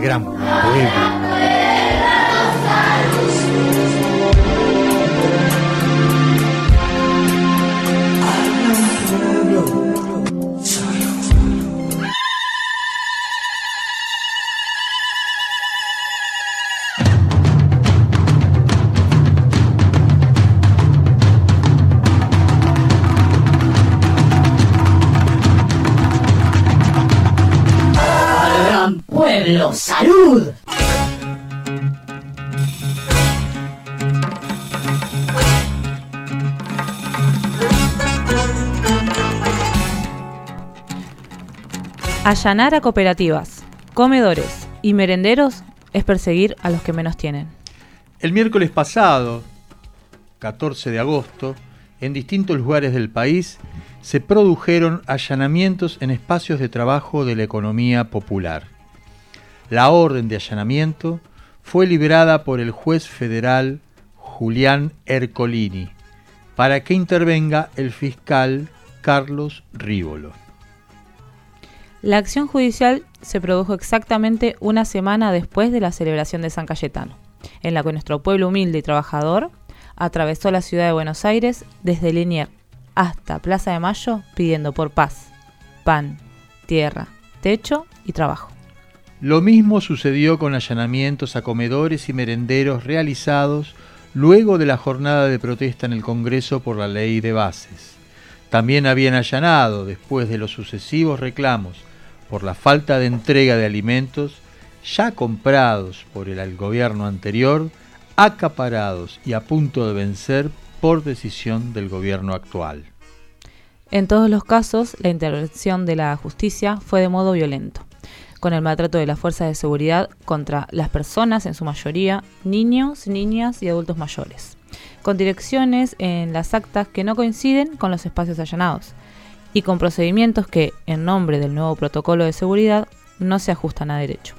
gran pueblo. Allanar a cooperativas, comedores y merenderos es perseguir a los que menos tienen. El miércoles pasado, 14 de agosto, en distintos lugares del país se produjeron allanamientos en espacios de trabajo de la economía popular. La orden de allanamiento fue liberada por el juez federal Julián Ercolini para que intervenga el fiscal Carlos Rívolo. La acción judicial se produjo exactamente una semana después de la celebración de San Cayetano, en la que nuestro pueblo humilde y trabajador atravesó la ciudad de Buenos Aires desde Linier hasta Plaza de Mayo pidiendo por paz, pan, tierra, techo y trabajo. Lo mismo sucedió con allanamientos a comedores y merenderos realizados luego de la jornada de protesta en el Congreso por la ley de bases. También habían allanado, después de los sucesivos reclamos por la falta de entrega de alimentos ya comprados por el gobierno anterior, acaparados y a punto de vencer por decisión del gobierno actual. En todos los casos, la intervención de la justicia fue de modo violento con el maltrato de las fuerzas de seguridad contra las personas, en su mayoría niños, niñas y adultos mayores, con direcciones en las actas que no coinciden con los espacios allanados y con procedimientos que, en nombre del nuevo protocolo de seguridad, no se ajustan a derecho.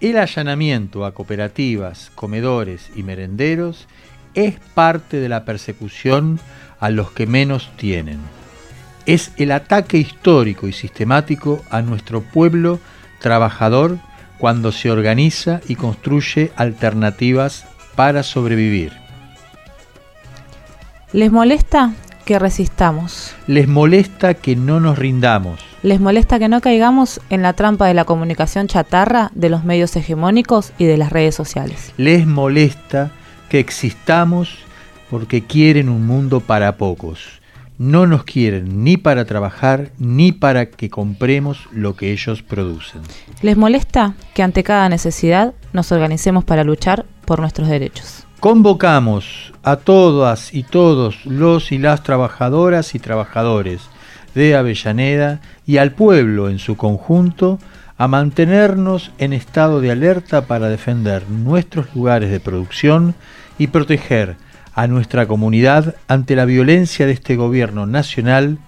El allanamiento a cooperativas, comedores y merenderos es parte de la persecución a los que menos tienen. Es el ataque histórico y sistemático a nuestro pueblo trabajador cuando se organiza y construye alternativas para sobrevivir. ¿Les molesta que resistamos? Les molesta que no nos rindamos. ¿Les molesta que no caigamos en la trampa de la comunicación chatarra de los medios hegemónicos y de las redes sociales? Les molesta que existamos porque quieren un mundo para pocos no nos quieren ni para trabajar ni para que compremos lo que ellos producen. ¿Les molesta que ante cada necesidad nos organicemos para luchar por nuestros derechos? Convocamos a todas y todos los y las trabajadoras y trabajadores de Avellaneda y al pueblo en su conjunto a mantenernos en estado de alerta para defender nuestros lugares de producción y proteger a nuestra comunidad ante la violencia de este gobierno nacional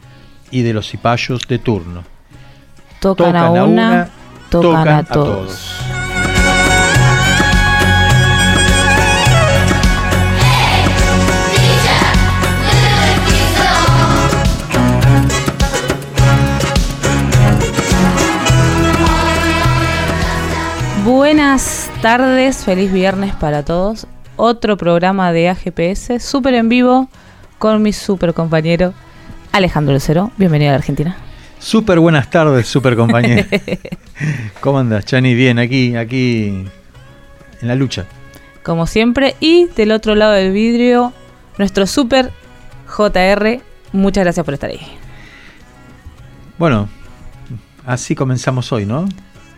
y de los cipayos de turno. Tocan, a, una, tocan, a, todos. Tardes, feliz viernes para todos otro programa de AGPS, súper en vivo, con mi súper compañero Alejandro Lucero. Bienvenido a la Argentina. Súper buenas tardes, súper compañero. ¿Cómo andas, Chani? Bien, aquí, aquí, en la lucha. Como siempre, y del otro lado del vidrio, nuestro súper JR. Muchas gracias por estar ahí. Bueno, así comenzamos hoy, ¿no?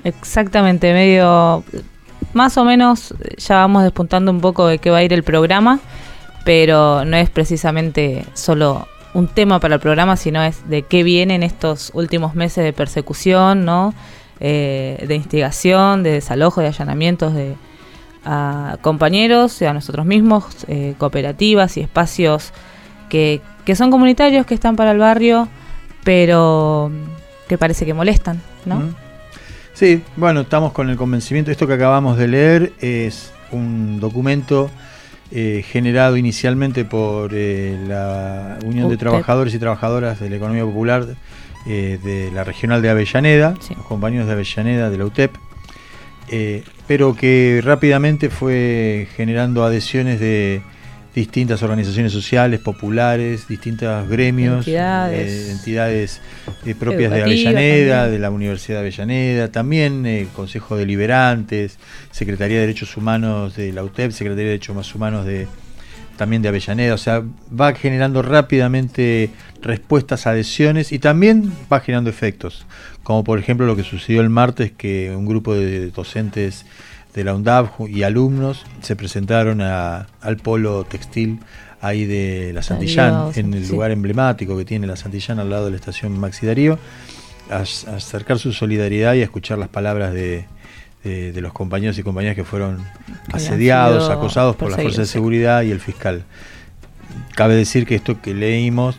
Exactamente, medio más o menos ya vamos despuntando un poco de qué va a ir el programa, pero no es precisamente solo un tema para el programa, sino es de qué vienen estos últimos meses de persecución, ¿no? Eh, de instigación, de desalojo, de allanamientos de a compañeros, a nosotros mismos, eh, cooperativas y espacios que, que son comunitarios, que están para el barrio, pero que parece que molestan, ¿no? Sí, bueno, estamos con el convencimiento. Esto que acabamos de leer es un documento eh, generado inicialmente por eh, la Unión de Trabajadores y Trabajadoras de la Economía Popular eh, de la regional de Avellaneda, los compañeros de Avellaneda de la UTEP, pero que rápidamente fue generando adhesiones de distintas organizaciones sociales, populares, distintos gremios, entidades, eh, propias de Avellaneda, de la Universidad de Avellaneda, también el Consejo Deliberantes, Secretaría de Derechos Humanos de la UTEP, Secretaría de Derechos Humanos de también de Avellaneda, o sea, va generando rápidamente respuestas, adhesiones y también va generando efectos, como por ejemplo lo que sucedió el martes que un grupo de docentes de la UNDAV y alumnos se presentaron al polo textil ahí de la Santillán, en el lugar emblemático que tiene la Santillán al lado de la estación Maxi Darío, a acercar su solidaridad y a escuchar las palabras de, de, los compañeros y compañeras que fueron asediados, acosados por la fuerza de seguridad y el fiscal. Cabe decir que esto que leímos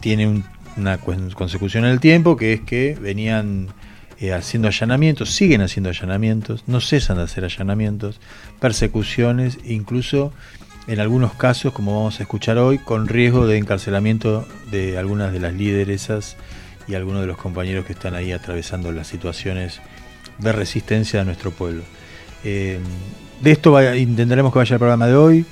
tiene una consecución en el tiempo, que es que venían eh, haciendo allanamientos, siguen haciendo allanamientos, no cesan de hacer allanamientos, persecuciones, incluso en algunos casos, como vamos a escuchar hoy, con riesgo de encarcelamiento de algunas de las lideresas y algunos de los compañeros que están ahí atravesando las situaciones de resistencia a nuestro pueblo. Eh, de esto intentaremos que vaya el programa de hoy.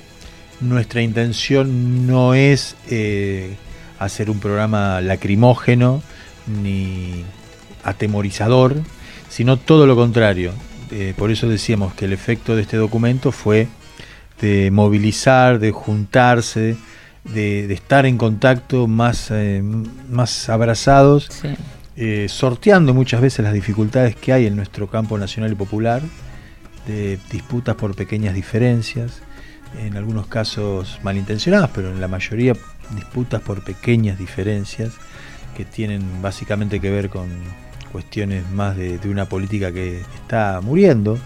Nuestra intención no es eh, hacer un programa lacrimógeno ni atemorizador, sino todo lo contrario. Eh, por eso decíamos que el efecto de este documento fue de movilizar, de juntarse, de, estar en contacto más, más abrazados. Eh, sorteando muchas veces las dificultades que hay en nuestro campo nacional y popular, de disputas por pequeñas diferencias, en algunos casos malintencionadas, pero en la mayoría disputas por pequeñas diferencias que tienen básicamente que ver con cuestiones más de, una política que está muriendo,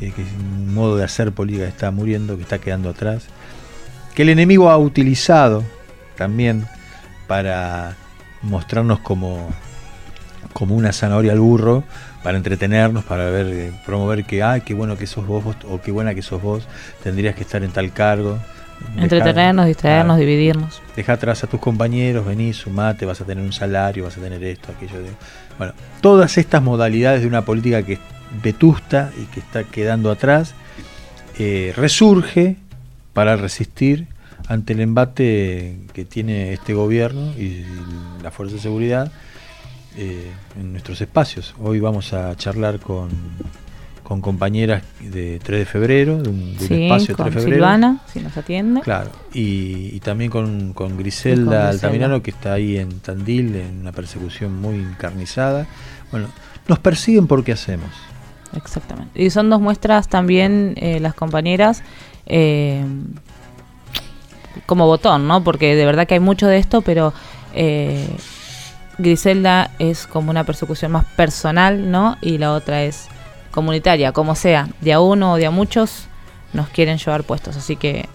eh, que un modo de hacer política que está muriendo, que está quedando atrás, que el enemigo ha utilizado también para mostrarnos como como una zanahoria al burro para entretenernos, para ver, eh, promover que, ay, qué bueno que sos vos, o qué buena que sos vos, tendrías que estar en tal cargo. Entretenernos, distraernos, dividirnos. Deja atrás a tus compañeros, vení, sumate, vas a tener un salario, vas a tener esto, aquello. Bueno, todas estas modalidades de una política que es vetusta y que está quedando atrás, eh, resurge para resistir ante el embate que tiene este gobierno y la fuerza de seguridad eh, en nuestros espacios. Hoy vamos a charlar con, con compañeras de 3 de febrero, de un, espacio con 3 de febrero. Silvana, si nos atiende. Claro, y, también con, con Griselda Altamirano, que está ahí en Tandil, en una persecución muy encarnizada. Bueno, nos persiguen porque hacemos. Exactamente. Y son dos muestras también eh, las compañeras. Eh, como botón, ¿no? Porque de verdad que hay mucho de esto, pero eh, Griselda es como una persecución más personal, ¿no? Y la otra es comunitaria, como sea, de a uno o de a muchos nos quieren llevar puestos. Así que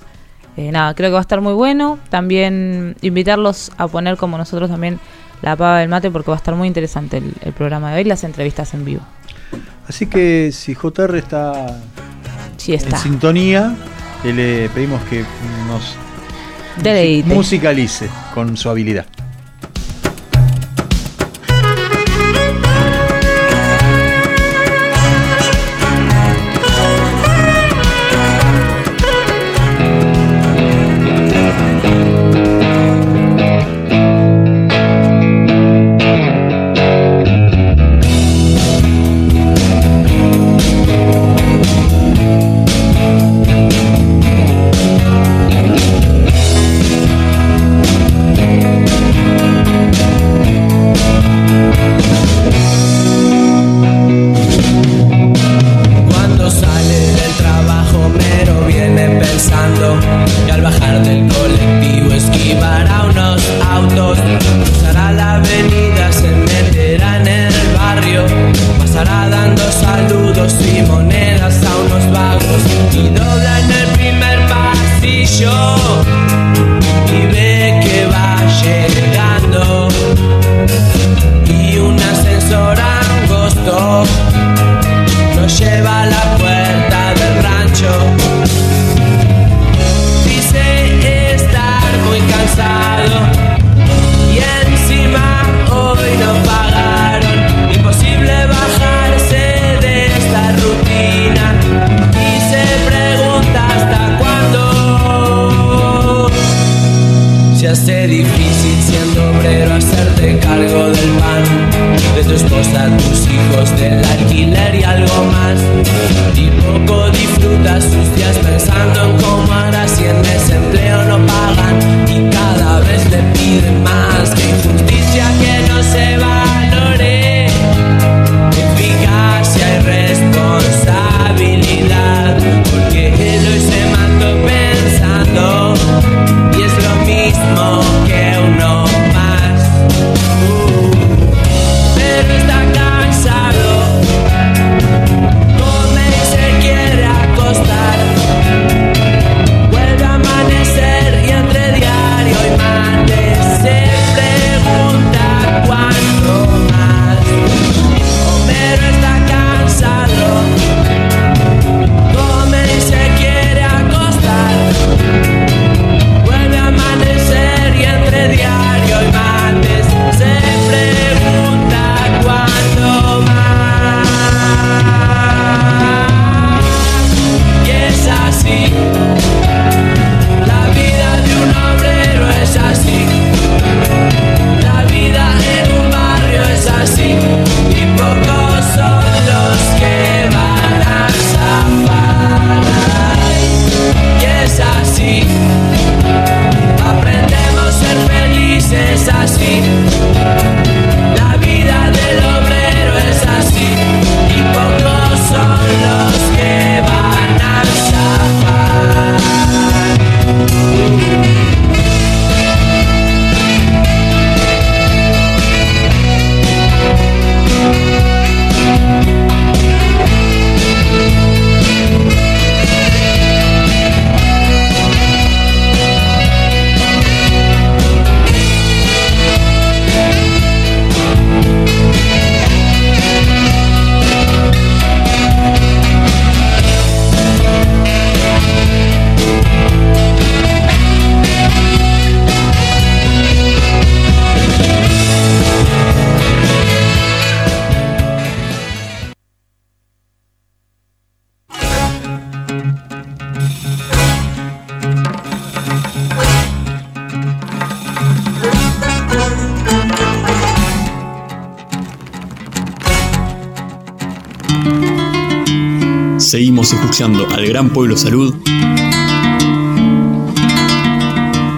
eh, nada, creo que va a estar muy bueno. También invitarlos a poner como nosotros también la pava del mate porque va a estar muy interesante el, programa de hoy, las entrevistas en vivo. Así que si JR está, está. en sintonía, le pedimos que nos musicalice con su habilidad. Escuchando al Gran Pueblo Salud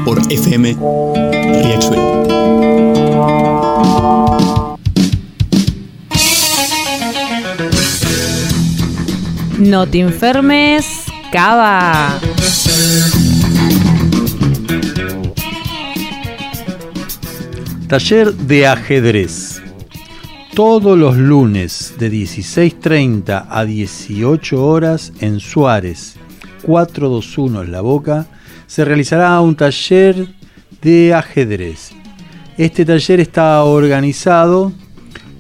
por FM Riachuelo. No te enfermes, cava. Taller de ajedrez todos los lunes de 16.30 a 18 horas en Suárez, 421 en La Boca, se realizará un taller de ajedrez. Este taller está organizado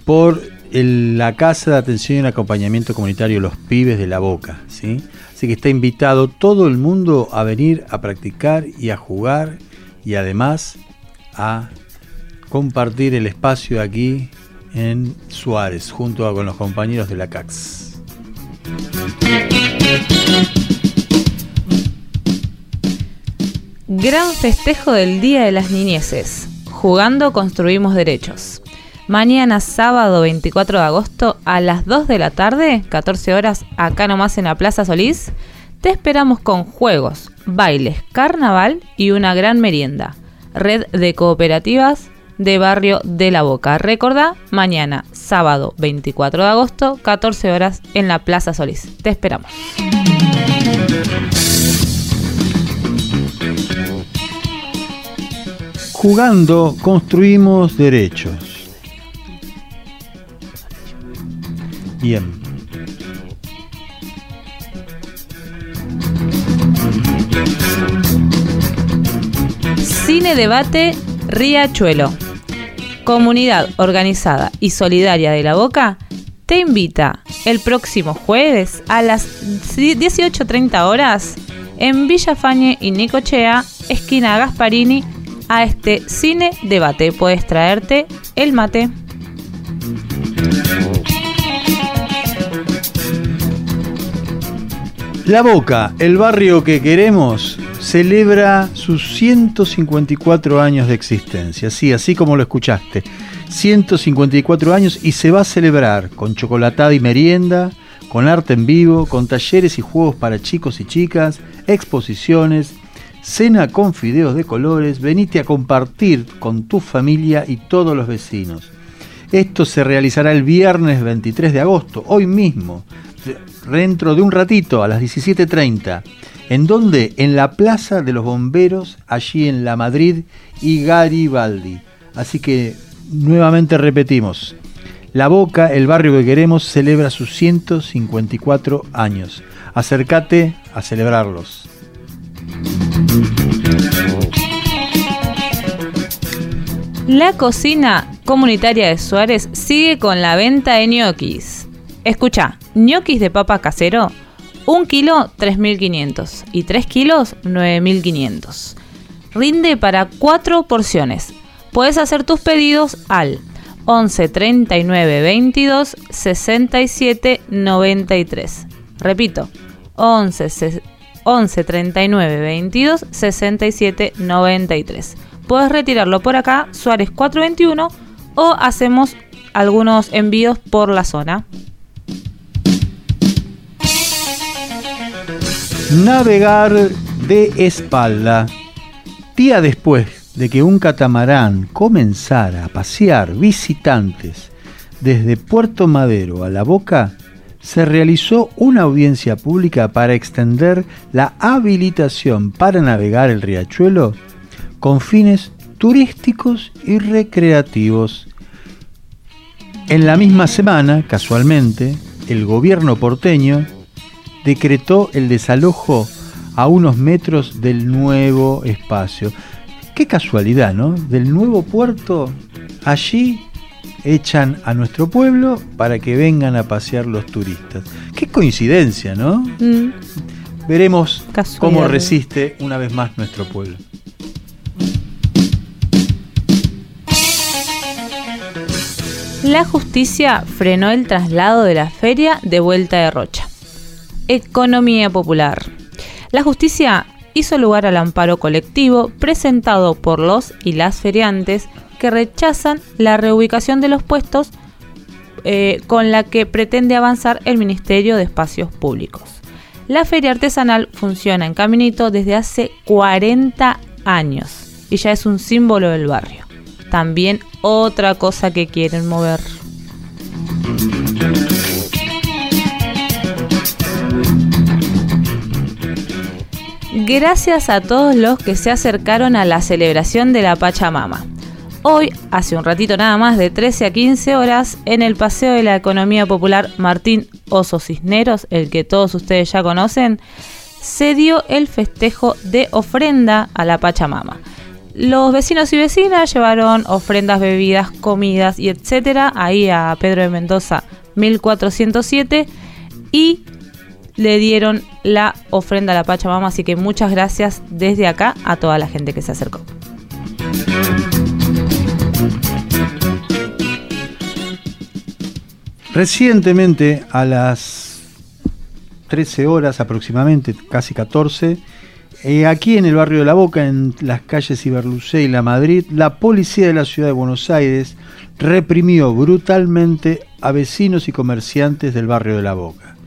por la Casa de Atención y Acompañamiento Comunitario Los Pibes de La Boca. ¿sí? Así que está invitado todo el mundo a venir a practicar y a jugar y además a compartir el espacio aquí en Suárez, junto con los compañeros de la CAX. Gran festejo del Día de las Niñeces. Jugando construimos derechos. Mañana sábado 24 de agosto a las 2 de la tarde, 14 horas, acá nomás en la Plaza Solís, te esperamos con juegos, bailes, carnaval y una gran merienda. Red de cooperativas de Barrio de la Boca. Recordá, mañana, sábado 24 de agosto, 14 horas en la Plaza Solís. Te esperamos. Jugando construimos derechos. Bien. Cine Debate Riachuelo Comunidad Organizada y Solidaria de la Boca te invita el próximo jueves a las 18.30 horas en Villa Fañe y Nicochea, esquina Gasparini, a este cine debate. Puedes traerte el mate. La Boca, el barrio que queremos, celebra sus 154 años de existencia. Sí, así como lo escuchaste. 154 años y se va a celebrar con chocolatada y merienda, con arte en vivo, con talleres y juegos para chicos y chicas, exposiciones, cena con fideos de colores, venite a compartir con tu familia y todos los vecinos. Esto se realizará el viernes 23 de agosto, hoy mismo, dentro de un ratito, a las 17.30. ¿En dónde? En la Plaza de los Bomberos, allí en la Madrid y Garibaldi. Así que nuevamente repetimos, La Boca, el barrio que queremos, celebra sus 154 años. Acércate a celebrarlos. La cocina comunitaria de Suárez sigue con la venta de ñoquis. Escucha, ñoquis de papa casero, 1 kilo 3.500 y 3 kilos 9.500. Rinde para 4 porciones. Puedes hacer tus pedidos al 11 39 22 67 93. Repito, 11, 11 39 22 67 93. Puedes retirarlo por acá, Suárez 421, o hacemos algunos envíos por la zona. Navegar de espalda. Día después de que un catamarán comenzara a pasear visitantes desde Puerto Madero a La Boca, se realizó una audiencia pública para extender la habilitación para navegar el riachuelo con fines turísticos y recreativos. En la misma semana, casualmente, el gobierno porteño decretó el desalojo a unos metros del nuevo espacio. Qué casualidad, ¿no? Del nuevo puerto, allí echan a nuestro pueblo para que vengan a pasear los turistas. Qué coincidencia, ¿no? Mm, Veremos Casualidad. cómo resiste una vez más nuestro pueblo. La justicia frenó el traslado de la feria de vuelta de Rocha. Economía popular. La justicia hizo lugar al amparo colectivo presentado por los y las feriantes que rechazan la reubicación de los puestos eh, con la que pretende avanzar el Ministerio de Espacios Públicos. La feria artesanal funciona en Caminito desde hace 40 años y ya es un símbolo del barrio. También otra cosa que quieren mover. Gracias a todos los que se acercaron a la celebración de la Pachamama. Hoy, hace un ratito nada más, de 13 a 15 horas, en el Paseo de la Economía Popular Martín Oso Cisneros, el que todos ustedes ya conocen, se dio el festejo de ofrenda a la Pachamama. Los vecinos y vecinas llevaron ofrendas, bebidas, comidas y etcétera ahí a Pedro de Mendoza 1407 y le dieron la ofrenda a la Pachamama, así que muchas gracias desde acá a toda la gente que se acercó. Recientemente, a las 13 horas aproximadamente, casi 14, eh, aquí en el barrio de La Boca, en las calles Iberlucé y La Madrid, la policía de la ciudad de Buenos Aires reprimió brutalmente a vecinos y comerciantes del barrio de La Boca.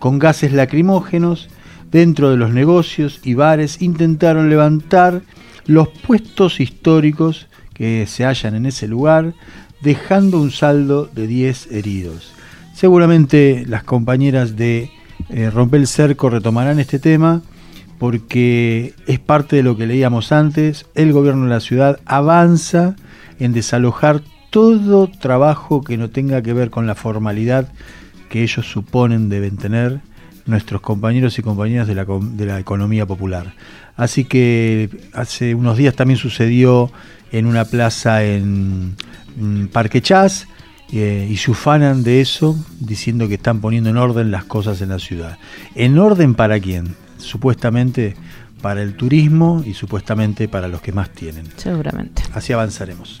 Con gases lacrimógenos, dentro de los negocios y bares intentaron levantar los puestos históricos que se hallan en ese lugar, dejando un saldo de 10 heridos. Seguramente las compañeras de eh, Romper el Cerco retomarán este tema porque es parte de lo que leíamos antes, el gobierno de la ciudad avanza en desalojar todo trabajo que no tenga que ver con la formalidad que ellos suponen deben tener nuestros compañeros y compañeras de la, de la economía popular. Así que hace unos días también sucedió en una plaza en Parque Chas eh, y se ufanan de eso diciendo que están poniendo en orden las cosas en la ciudad. ¿En orden para quién? Supuestamente para el turismo y supuestamente para los que más tienen. Seguramente. Así avanzaremos.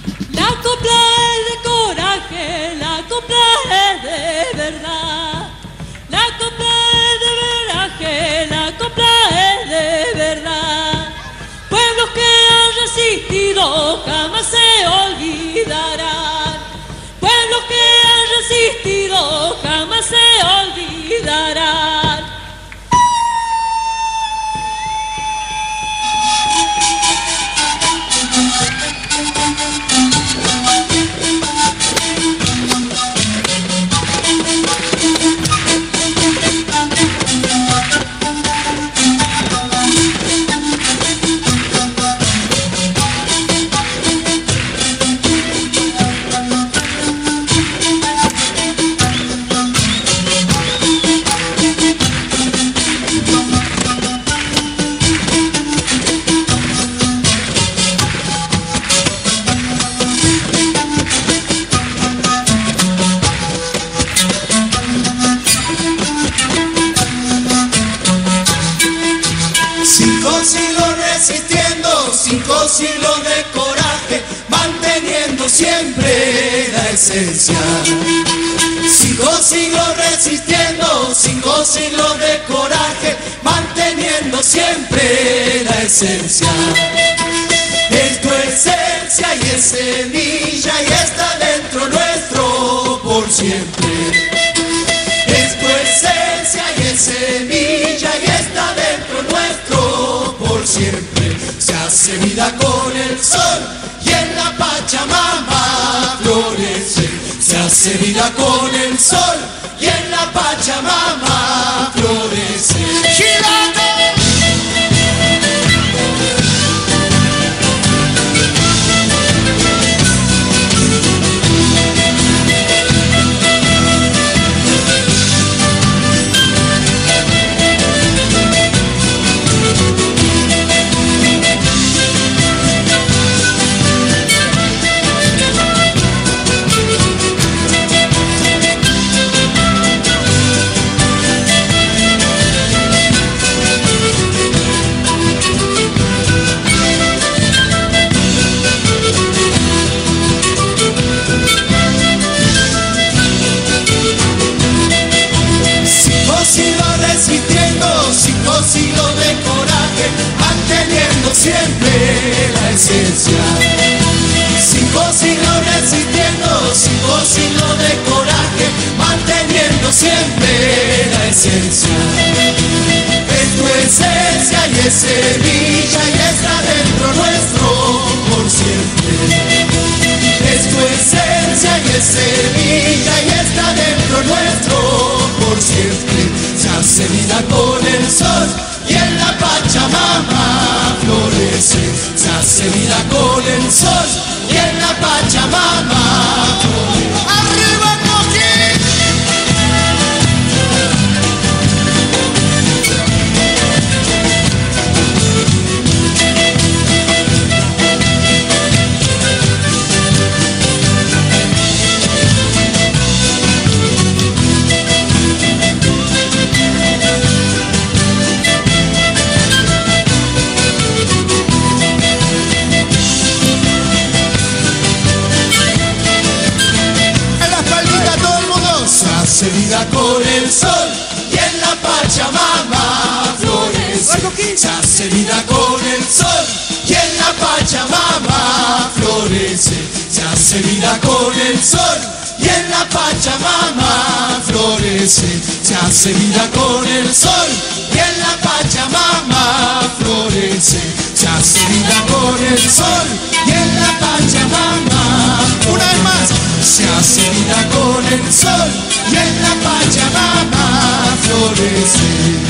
Thank you. Es tu esencia y es semilla y está dentro nuestro por siempre. Es tu esencia y es semilla y está dentro nuestro por siempre. Se hace vida con el sol y en la Pachamama florece. Se hace vida con el sol con el sol y en la Pachamama florece. Se hace vida con el sol Se hace vida con el sol y en la Pachamama florece. Se hace vida con el sol y en la Pachamama una vez más se hace vida con el sol y en la Pachamama florece.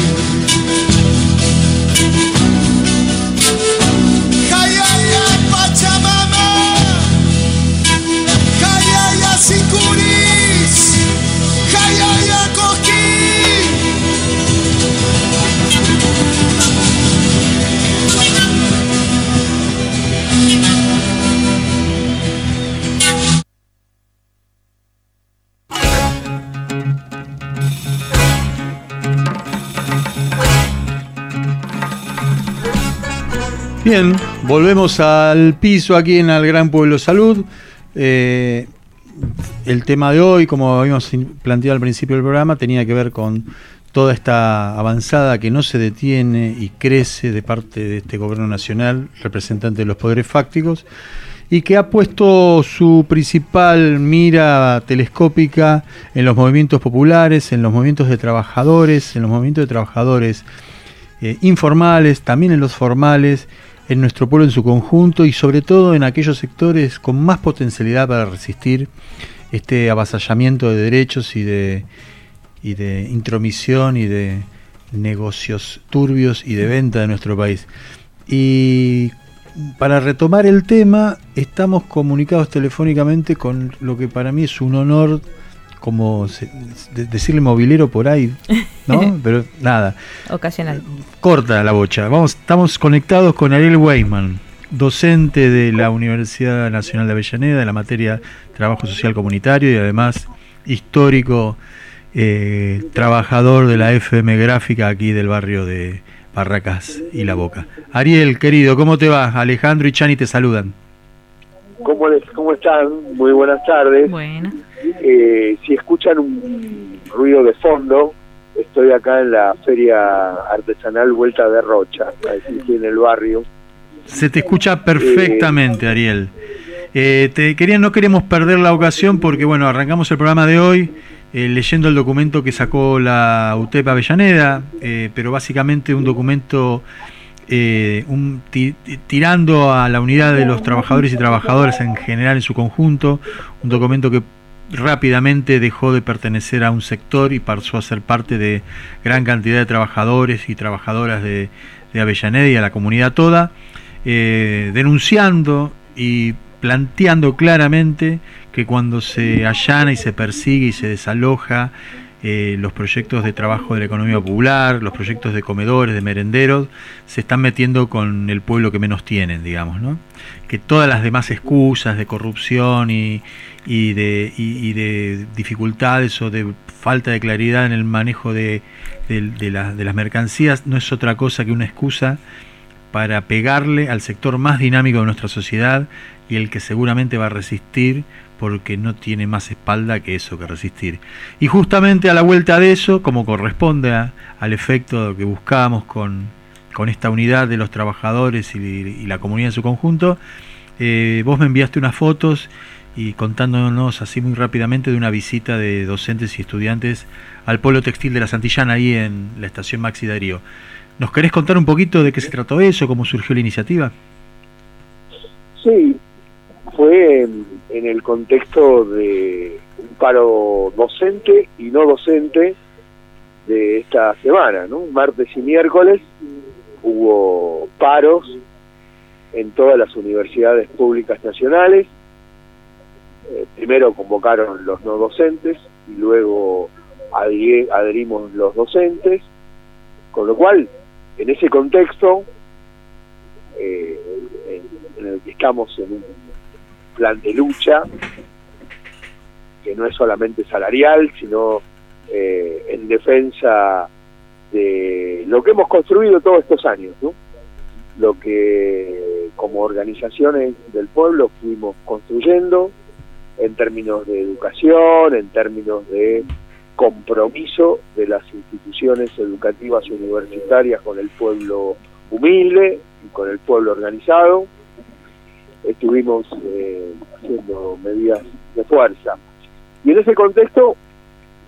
Bien, volvemos al piso aquí en el Gran Pueblo Salud. Eh, el tema de hoy, como habíamos planteado al principio del programa, tenía que ver con toda esta avanzada que no se detiene y crece de parte de este gobierno nacional, representante de los poderes fácticos, y que ha puesto su principal mira telescópica en los movimientos populares, en los movimientos de trabajadores, en los movimientos de trabajadores eh, informales, también en los formales, en nuestro pueblo en su conjunto y sobre todo en aquellos sectores con más potencialidad para resistir este avasallamiento de derechos y de, y de intromisión y de negocios turbios y de venta de nuestro país. Y para retomar el tema, estamos comunicados telefónicamente con lo que para mí es un honor, como decirle movilero por ahí, ¿no? Pero nada. Ocasional. Corta la bocha. Vamos, estamos conectados con Ariel Weyman, docente de la Universidad Nacional de Avellaneda de la materia Trabajo Social Comunitario y además histórico eh, trabajador de la FM Gráfica aquí del barrio de Barracas y La Boca. Ariel, querido, ¿cómo te va? Alejandro y Chani te saludan. ¿Cómo, les, cómo están? Muy buenas tardes. Bueno. Eh, si escuchan un ruido de fondo, estoy acá en la Feria Artesanal Vuelta de Rocha, aquí en el barrio. Se te escucha perfectamente, Ariel. Eh, te quería, no queremos perder la ocasión porque, bueno, arrancamos el programa de hoy eh, leyendo el documento que sacó la UTEP Avellaneda, eh, pero básicamente un documento eh, un, tirando a la unidad de los trabajadores y trabajadoras en general en su conjunto, un documento que rápidamente dejó de pertenecer a un sector y pasó a ser parte de gran cantidad de trabajadores y trabajadoras de, Avellaneda y a la comunidad toda, denunciando y planteando claramente que cuando se allana y se persigue y se desaloja eh, los proyectos de trabajo de la economía popular, los proyectos de comedores, de merenderos, se están metiendo con el pueblo que menos tienen, digamos, ¿no? Que todas las demás excusas de corrupción y, de, de, dificultades o de falta de claridad en el manejo de, las mercancías no es otra cosa que una excusa para pegarle al sector más dinámico de nuestra sociedad y el que seguramente va a resistir porque no tiene más espalda que eso, que resistir. Y justamente a la vuelta de eso, como corresponde al efecto que buscamos con, con, esta unidad de los trabajadores y, la comunidad en su conjunto, eh, vos me enviaste unas fotos y contándonos así muy rápidamente de una visita de docentes y estudiantes al polo textil de la Santillana ahí en la estación Maxi Darío. ¿Nos querés contar un poquito de qué se trató eso, cómo surgió la iniciativa? Sí, fue en, el contexto de un paro docente y no docente de esta semana, ¿no? Martes y miércoles hubo paros en todas las universidades públicas nacionales. Eh, primero convocaron los no docentes y luego adherimos los docentes, con lo cual, en ese contexto, eh, en el que estamos en un plan de lucha que no es solamente salarial, sino eh, en defensa de lo que hemos construido todos estos años, lo que como organizaciones del pueblo fuimos construyendo en términos de educación, en términos de compromiso de las instituciones educativas universitarias con el pueblo humilde y con el pueblo organizado, estuvimos eh, haciendo medidas de fuerza. Y en ese contexto,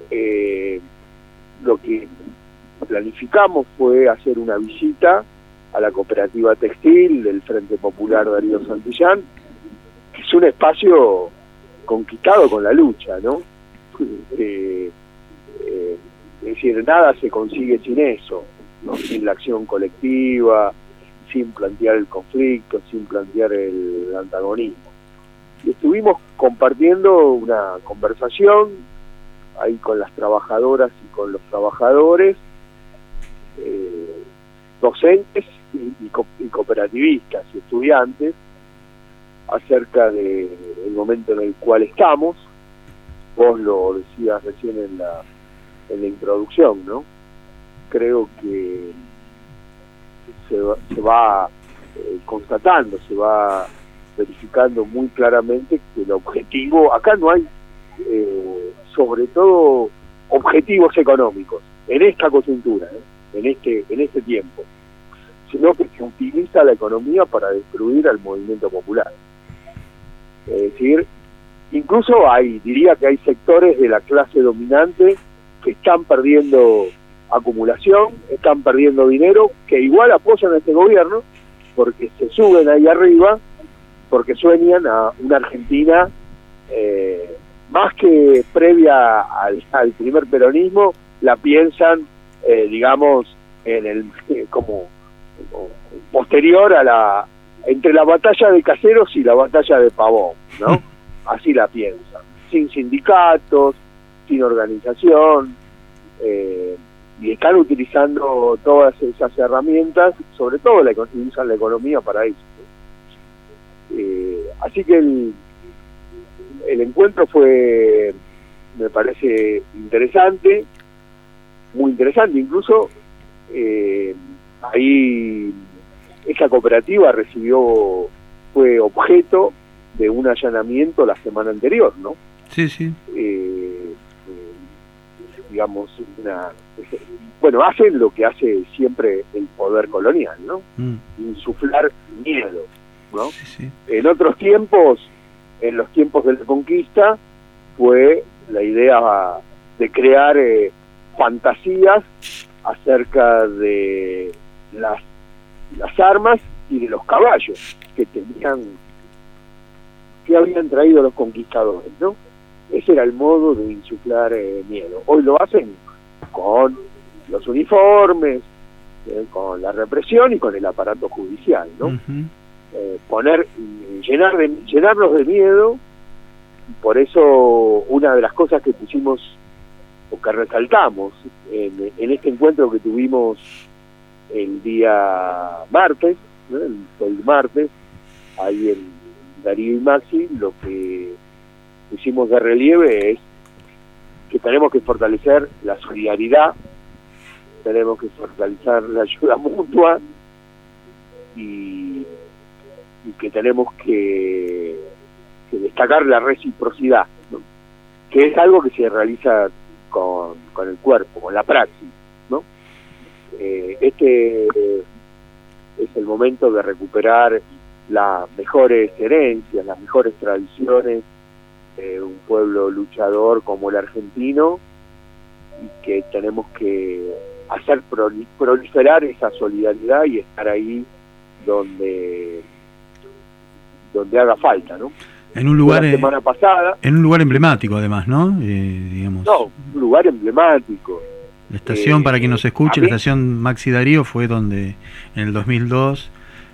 eh, lo que planificamos fue hacer una visita a la cooperativa textil del Frente Popular Darío Santillán, que es un espacio conquistado con la lucha, ¿no? Eh, es decir, nada se consigue sin eso, ¿no? sin la acción colectiva, sin plantear el conflicto, sin plantear el antagonismo. Y estuvimos compartiendo una conversación ahí con las trabajadoras y con los trabajadores, eh, docentes y, cooperativistas y estudiantes acerca del momento en el cual estamos. Vos lo decías recién en la, en la introducción, ¿no? Creo que se va, eh, constatando, se va verificando muy claramente que el objetivo, acá no hay eh, sobre todo objetivos económicos, en esta coyuntura, ¿eh? en este en este tiempo, sino que se utiliza la economía para destruir al movimiento popular. Es decir, incluso hay, diría que hay sectores de la clase dominante que están perdiendo acumulación, están perdiendo dinero, que igual apoyan a este gobierno, porque se suben ahí arriba, porque sueñan a una Argentina eh, más que previa al, al, primer peronismo, la piensan, eh, digamos, en el como, como, posterior a la entre la batalla de Caseros y la batalla de Pavón, ¿no? Así la piensan, sin sindicatos, sin organización, eh, y están utilizando todas esas herramientas, sobre todo la, usan la economía para eso. Eh, así que el, el encuentro fue, me parece interesante, muy interesante, incluso eh, ahí esa cooperativa recibió, fue objeto de un allanamiento la semana anterior, ¿no? Sí, sí. Eh, digamos, una, bueno, hacen lo que hace siempre el poder colonial, ¿no? Mm. Insuflar miedo, ¿no? Sí, sí. En otros tiempos, en los tiempos de la conquista, fue la idea de crear eh, fantasías acerca de las, las armas y de los caballos que tenían que habían traído los conquistadores, ¿no? Ese era el modo de insuflar eh, miedo. Hoy lo hacen con los uniformes, eh, con la represión y con el aparato judicial, ¿no? Eh, poner, llenar de, llenarlos de miedo. Por eso una de las cosas que pusimos o que resaltamos en, en este encuentro que tuvimos el día martes, el, el martes, ahí en Darío y Maxi, lo que pusimos de relieve es que tenemos que fortalecer la solidaridad, tenemos que fortalecer la ayuda mutua y, que tenemos que, destacar la reciprocidad, que es algo que se realiza con, con el cuerpo, con la praxis. Eh, este es el momento de recuperar las mejores herencias, las mejores tradiciones de un pueblo luchador como el argentino y que tenemos que hacer proli- proliferar esa solidaridad y estar ahí donde donde haga falta, ¿no? En un lugar, la eh, semana pasada, en un lugar emblemático además, ¿no? Eh, digamos. no, un lugar emblemático. La estación, Eh, para quien nos escuche, a la estación Maxi Darío fue donde en el 2002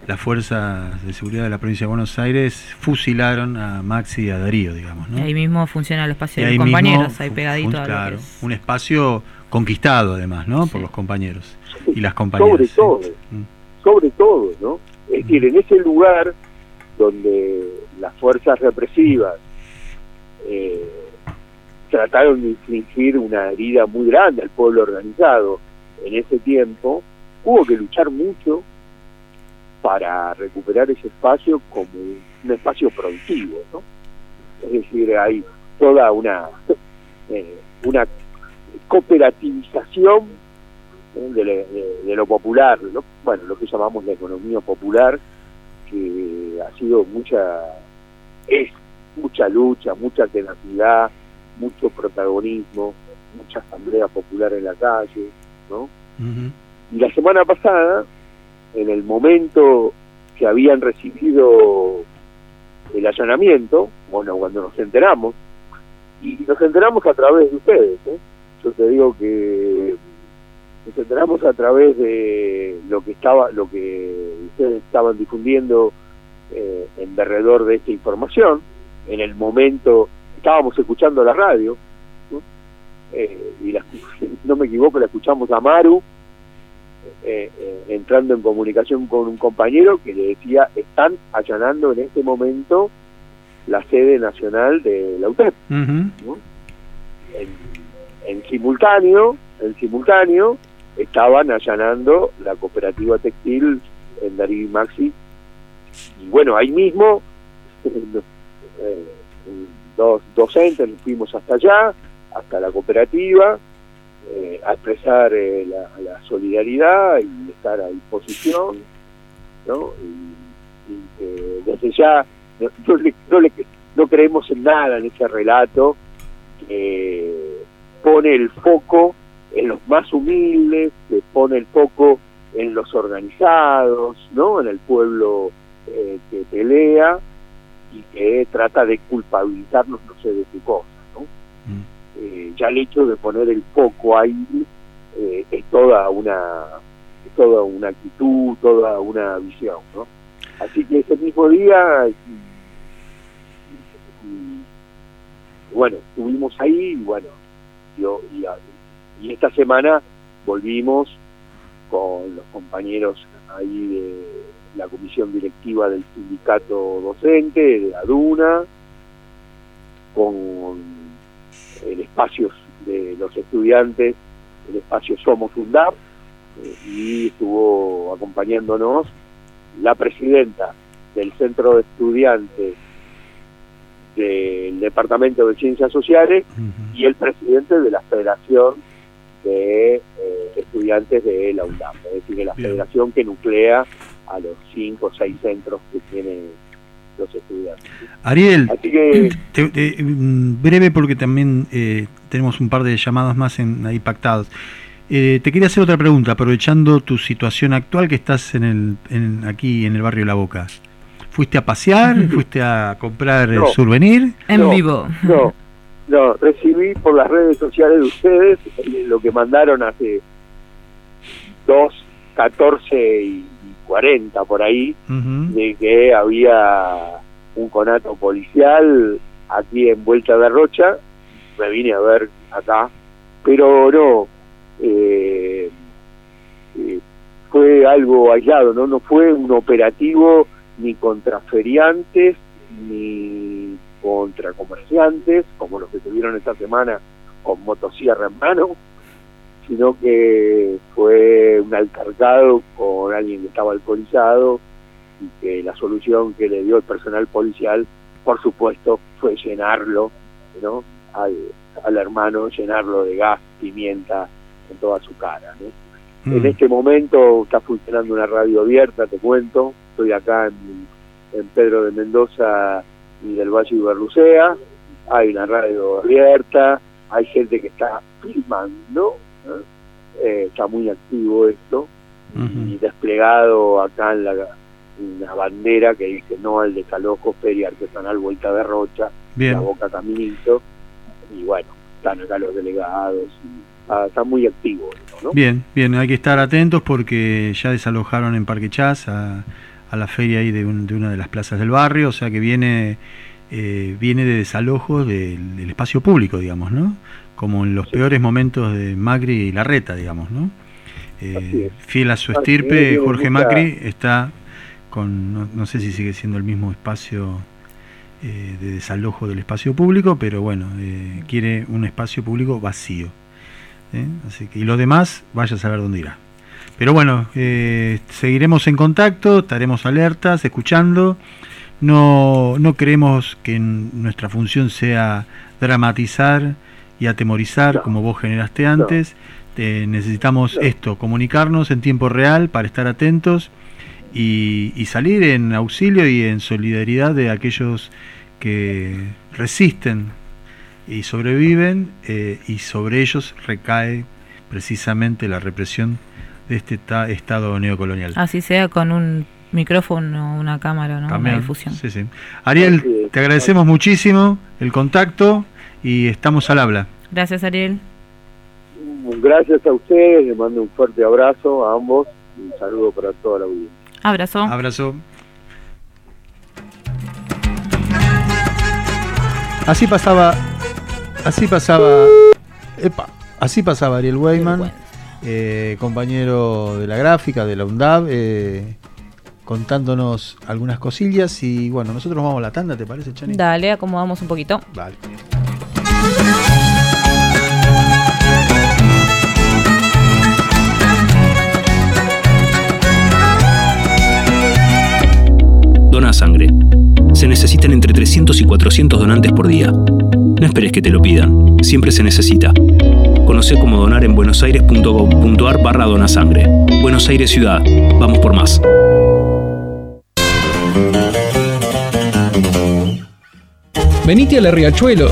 las fuerzas de seguridad de la provincia de Buenos Aires fusilaron a Maxi y a Darío, digamos, ¿no? Y ahí mismo funciona el espacio Y de los compañeros, mismo ahí pegadito un- a lo que claro, es- un espacio conquistado además, ¿no? Por los compañeros y las compañeras. sobre todo, Mm. sobre todo, ¿no? Es decir, en ese lugar donde las fuerzas represivas eh, trataron de infligir una herida muy grande al pueblo organizado en ese tiempo, hubo que luchar mucho para recuperar ese espacio como un espacio productivo, ¿no? Es decir, hay toda una eh, una cooperativización ¿eh? de, lo- de- de lo popular, ¿no? bueno, lo que llamamos la economía popular, que ha sido mucha, es mucha lucha, mucha tenacidad, mucho protagonismo, mucha asamblea popular en la calle, ¿no? Y la semana pasada, en el momento que habían recibido el allanamiento, bueno, cuando nos enteramos, y nos enteramos a través de ustedes, ¿eh? yo te digo que nos enteramos a través de lo que estaba, lo que ustedes estaban difundiendo eh, en derredor de esta información, en el momento estábamos escuchando la radio, ¿no? Eh, y la, no me equivoco, la escuchamos a Maru, eh, eh, entrando en comunicación con un compañero que le decía, están allanando en este momento la sede nacional de la UTEP. En, en simultáneo, en simultáneo, estaban allanando la cooperativa textil en Darío y Maxi. Y bueno, ahí mismo, eh, dos docentes nos fuimos hasta allá, hasta la cooperativa, eh, a expresar eh, la, solidaridad y estar a disposición, ¿no? Y, desde ya no, no le- no le- no creemos en nada en ese relato que pone el foco en los más humildes, que pone el foco en los organizados, ¿no? En el pueblo eh, que pelea y que trata de culpabilizarnos no sé de qué cosa, ¿no? Eh, ya el hecho de poner el foco ahí eh, es toda una es toda una actitud, toda una visión, ¿no? Así que ese mismo día y- y- y bueno, estuvimos ahí y bueno, yo y, y esta semana volvimos con los compañeros ahí de la comisión directiva del sindicato docente, de la DUNA, con el espacio de los estudiantes, el espacio Somos UNDAP, eh, y estuvo acompañándonos la presidenta del Centro de Estudiantes del Departamento de Ciencias Sociales y el presidente de la Federación de eh, Estudiantes de la UNDAP, es decir, de la Bien. federación que nuclea a los cinco o seis centros que tienen los estudiantes. Ariel, Así que te- te- mm, breve porque también eh, tenemos un par de llamadas más en, ahí pactados. Eh, te quería hacer otra pregunta, aprovechando tu situación actual que estás en el, en- aquí en el barrio La Boca. ¿Fuiste a pasear? ¿Fuiste a comprar No. souvenir? En No. vivo. No, no, recibí por las redes sociales de ustedes eh, lo que mandaron hace 2, 14 y 40 por ahí, de que había un conato policial aquí en Vuelta de Rocha. Me vine a ver acá, pero no, eh, eh, fue algo aislado, ¿no? No fue un operativo ni contra feriantes, ni contra comerciantes, como los que tuvieron esta semana con motosierra en mano, sino que fue un altercado con alguien que estaba alcoholizado y que la solución que le dio el personal policial, por supuesto, fue llenarlo, ¿no? Al, al hermano, llenarlo de gas, pimienta en toda su cara, ¿no? En Mm. este momento está funcionando una radio abierta, te cuento. Estoy acá en, en Pedro de Mendoza y del Valle de Berlucea. Hay una radio abierta, hay gente que está filmando. Eh, está muy activo esto. Y desplegado acá en la una bandera que dice no al desalojo, feria artesanal, vuelta de Rocha, Bien. la Boca Caminito. Y bueno, están acá los delegados. Y, está, está muy activo ¿no? Bien, bien, hay que estar atentos porque ya desalojaron en Parque Chas a, a la feria ahí de, un- de una de las plazas del barrio, o sea que viene eh, viene de desalojos del, del espacio público, digamos, ¿no? Como en los peores momentos de Macri y Larreta, digamos, ¿no? Eh, fiel a su estirpe, Jorge Macri está con, no, no sé si sigue siendo el mismo espacio eh, de desalojo del espacio público, pero bueno, eh, quiere un espacio público vacío. Así que, y lo demás, vaya a saber dónde irá. Pero bueno, seguiremos en contacto, estaremos alertas, escuchando. No, no creemos que nuestra función sea dramatizar y atemorizar No. como vos generaste antes. Eh, necesitamos No. esto, comunicarnos en tiempo real para estar atentos y, y salir en auxilio y en solidaridad de aquellos que resisten y sobreviven eh, y sobre ellos recae precisamente la represión de este ta- estado neocolonial. Así sea con un micrófono, una cámara, ¿no? También, Una difusión. sí, sí. Ariel, te agradecemos muchísimo el contacto y estamos al habla. Gracias, Ariel. Gracias a ustedes, les mando un fuerte abrazo a ambos y un saludo para toda la audiencia. Abrazo. Abrazo. Así pasaba, así pasaba, epa, así pasaba Ariel Weyman, eh, compañero de la gráfica de la UNDAB, eh, contándonos algunas cosillas y bueno, nosotros vamos a la tanda, ¿te parece, Chani? Dale, acomodamos un poquito. Vale. Dona sangre. Se necesitan entre 300 y 400 donantes por día. No esperes que te lo pidan, siempre se necesita. Conoce cómo donar en buenosaires.gov.ar barra donasangre. Buenos Aires Ciudad. Vamos por más. Venite a la Riachuelo.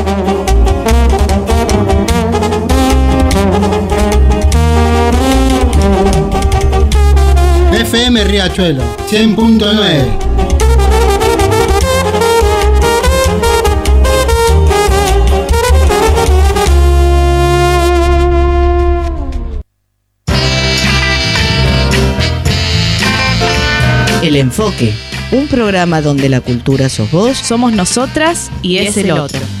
FM Riachuelo 100.9 El Enfoque, un programa donde la cultura sos vos, somos nosotras y, es, el, otro. Un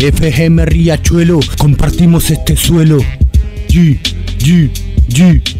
FGM Riachuelo, compartimos este suelo. G, G, G.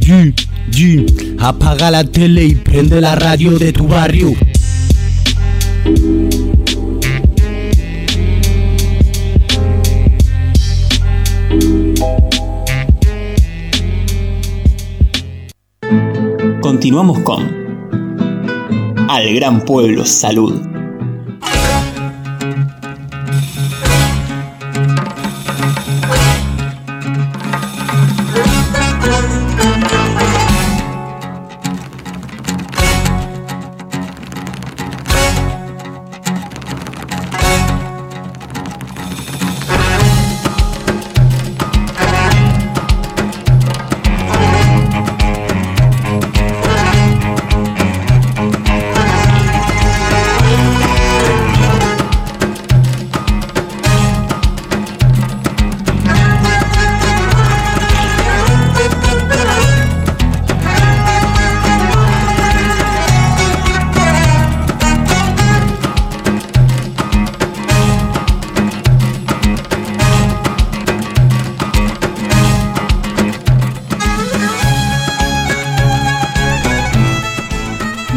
G, G, apaga la tele y prende la radio de tu barrio. Continuamos con Al Gran Pueblo Salud.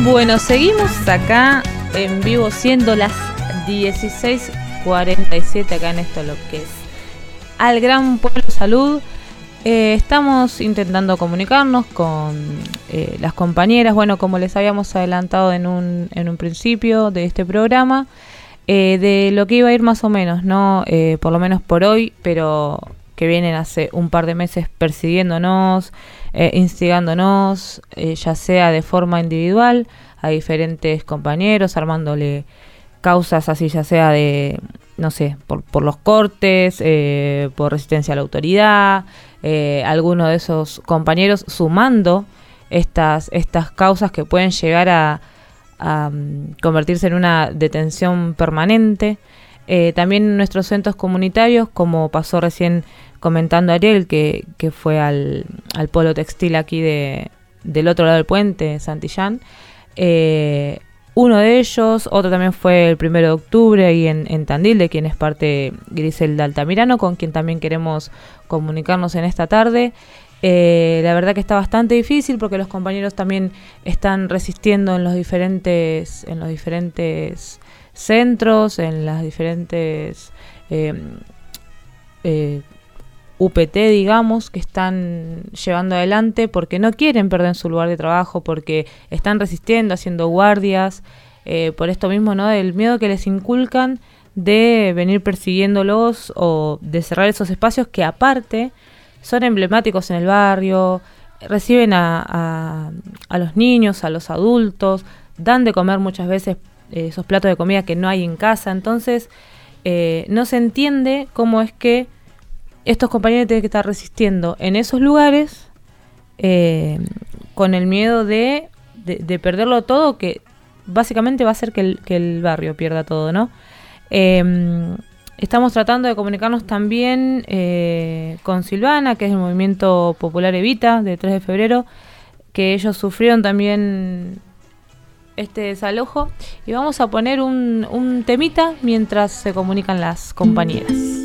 Bueno, seguimos acá en vivo siendo las 16.47 acá en esto lo que es al Gran Pueblo Salud. Eh, estamos intentando comunicarnos con eh, las compañeras, bueno, como les habíamos adelantado en un, en un principio de este programa, eh, de lo que iba a ir más o menos, ¿no? por lo menos por hoy, pero que vienen hace un par de meses persiguiéndonos, instigándonos, ya sea de forma individual, a diferentes compañeros, armándole causas así, ya sea de, no sé, por, por los cortes, eh, por resistencia a la autoridad, eh, algunos de esos compañeros sumando estas, estas causas que pueden llegar a, mm, convertirse en una detención permanente. Eh, también nuestros centros comunitarios, como pasó recién comentando Ariel, que, que fue al, al polo textil aquí de, del otro lado del puente, Santillán, eh, uno de ellos, otro también fue el primero de octubre y en, Tandil, de quien es parte Griselda Altamirano, con quien también queremos comunicarnos en esta tarde. Eh, la verdad que está bastante difícil porque los compañeros también están resistiendo en los diferentes, en los diferentes centros, en las diferentes eh, UPT, digamos, que están llevando adelante porque no quieren perder su lugar de trabajo, porque están resistiendo, haciendo guardias, eh, por esto mismo, ¿no? Del miedo que les inculcan de venir persiguiéndolos o de cerrar esos espacios que aparte son emblemáticos en el barrio, reciben a, a, los niños, a los adultos, dan de comer muchas veces eh, esos platos de comida que no hay en casa, entonces eh, no se entiende cómo es que estos compañeros tienen que estar resistiendo en esos lugares eh, con el miedo de, de, de, perderlo todo, que básicamente va a hacer que el, barrio pierda todo, ¿no? Eh, estamos tratando de comunicarnos también eh, con Silvana, que es el Movimiento Popular Evita, de 3 de febrero, que ellos sufrieron también este desalojo. Y vamos a poner un, un temita mientras se comunican las compañeras.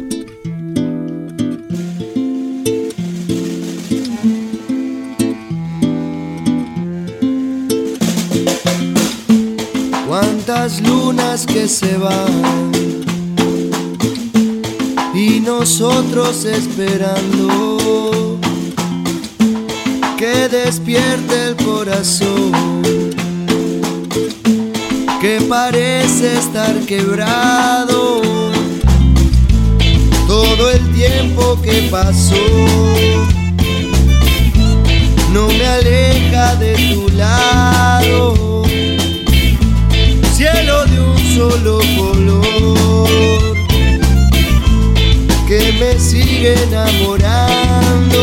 Cuántas lunas que se van. Y nosotros esperando que despierte el corazón. Que parece estar quebrado todo el tiempo que pasó. No me aleja de tu lado solo color que me sigue enamorando.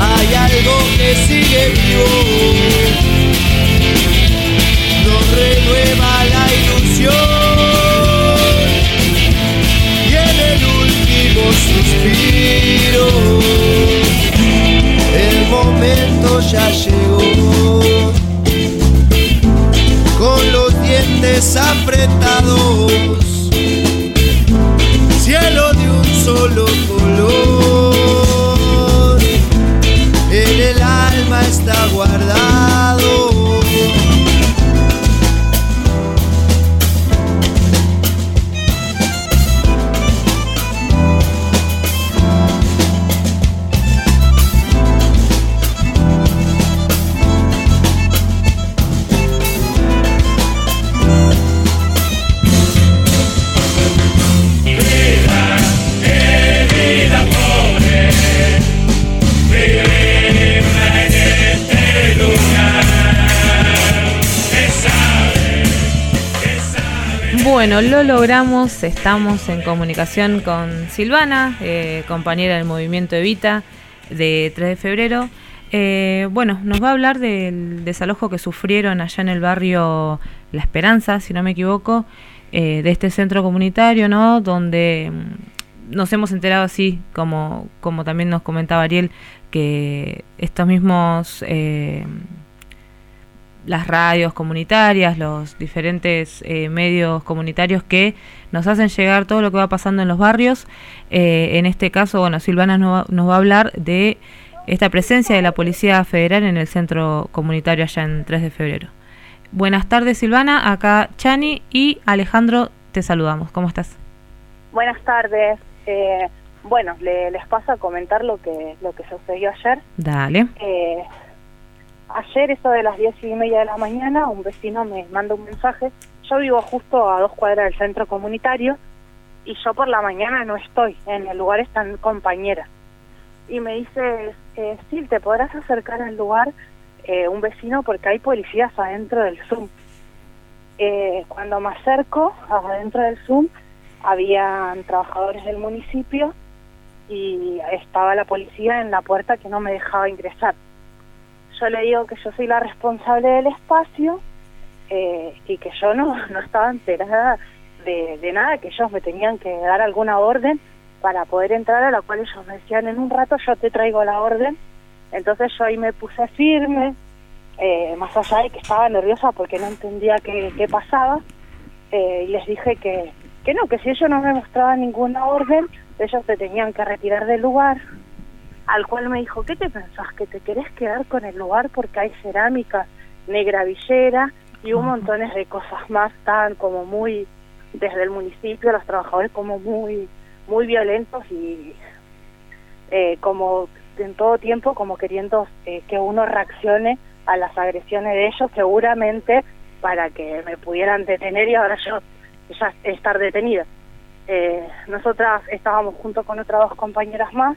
Hay algo que sigue vivo, nos renueva la ilusión y en el último suspiro momento ya llegó. Con los dientes apretados cielo de un solo color. En el alma está guardado Bueno, lo logramos, estamos en comunicación con Silvana, eh, compañera del movimiento Evita de 3 de febrero. Eh, bueno, nos va a hablar del desalojo que sufrieron allá en el barrio La Esperanza, si no me equivoco, eh, de este centro comunitario, ¿no? Donde mm, nos hemos enterado así, como, como también nos comentaba Ariel, que estos mismos las radios comunitarias, los diferentes eh, medios comunitarios que nos hacen llegar todo lo que va pasando en los barrios. Eh, en este caso, bueno, Silvana nos va, nos va, a hablar de esta presencia de la Policía Federal en el centro comunitario allá en 3 de febrero. Buenas tardes, Silvana. Acá Chani y Alejandro, te saludamos. ¿Cómo estás? Buenas tardes. Eh, bueno, le, les paso a comentar lo que, lo que sucedió ayer. Dale. Ayer, eso de las diez y media de la mañana, un vecino me manda un mensaje. Yo vivo justo a dos cuadras del centro comunitario y yo por la mañana no estoy. En el lugar están compañeras. Y me dice, eh, sí, ¿te podrás acercar al lugar eh, un vecino porque hay policías adentro del Zoom? Eh, cuando me acerco adentro del Zoom, habían trabajadores del municipio y estaba la policía en la puerta que no me dejaba ingresar yo le digo que yo soy la responsable del espacio eh, y que yo no, no estaba enterada de, de, nada, que ellos me tenían que dar alguna orden para poder entrar, a la cual ellos me decían en un rato yo te traigo la orden. Entonces yo ahí me puse firme, eh, más allá de que estaba nerviosa porque no entendía qué, qué pasaba, eh, y les dije que, que no, que si ellos no me mostraban ninguna orden, ellos se tenían que retirar del lugar, al cual me dijo, ¿qué te pensás? ¿Que te querés quedar con el lugar porque hay cerámica negra villera y un montones de cosas más tan como muy desde el municipio los trabajadores como muy muy violentos y eh, como en todo tiempo como queriendo eh, que uno reaccione a las agresiones de ellos seguramente para que me pudieran detener y ahora yo ya estar detenida. Eh, nosotras estábamos junto con otras dos compañeras más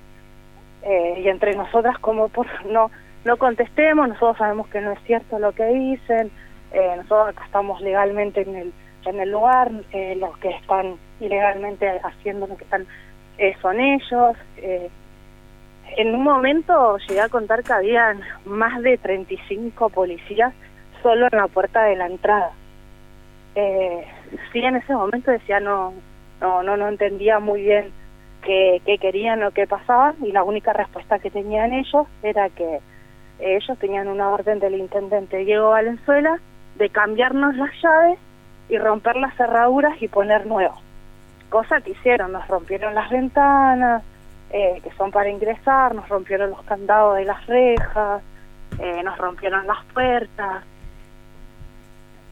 eh, y entre nosotras como por no no contestemos, nosotros sabemos que no es cierto lo que dicen, eh, nosotros acá estamos legalmente en el en el lugar, eh, los que están ilegalmente haciendo lo que están eh, son ellos. Eh, en un momento llegué a contar que habían más de 35 policías solo en la puerta de la entrada. Sí, en ese momento decía no, no, no, no entendía muy bien qué, qué querían o qué pasaba y la única respuesta que tenían ellos era que ellos tenían una orden del intendente Diego Valenzuela de cambiarnos las llaves y romper las cerraduras y poner nuevas. Cosa que hicieron, nos rompieron las ventanas, eh, que son para ingresar, nos rompieron los candados de las rejas, eh, nos rompieron las puertas,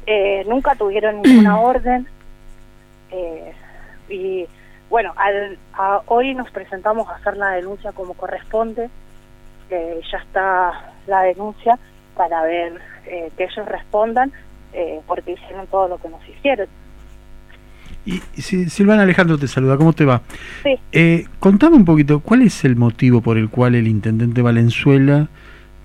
eh, nunca tuvieron ninguna orden eh, y bueno, al, a, hoy nos presentamos a hacer la denuncia como corresponde, eh, ya está la denuncia para ver eh, que ellos respondan eh, porque hicieron todo lo que nos hicieron. Y, si- Silvana Alejandro te saluda, ¿cómo te va? Sí. Eh, contame un poquito, ¿cuál es el motivo por el cual el intendente Valenzuela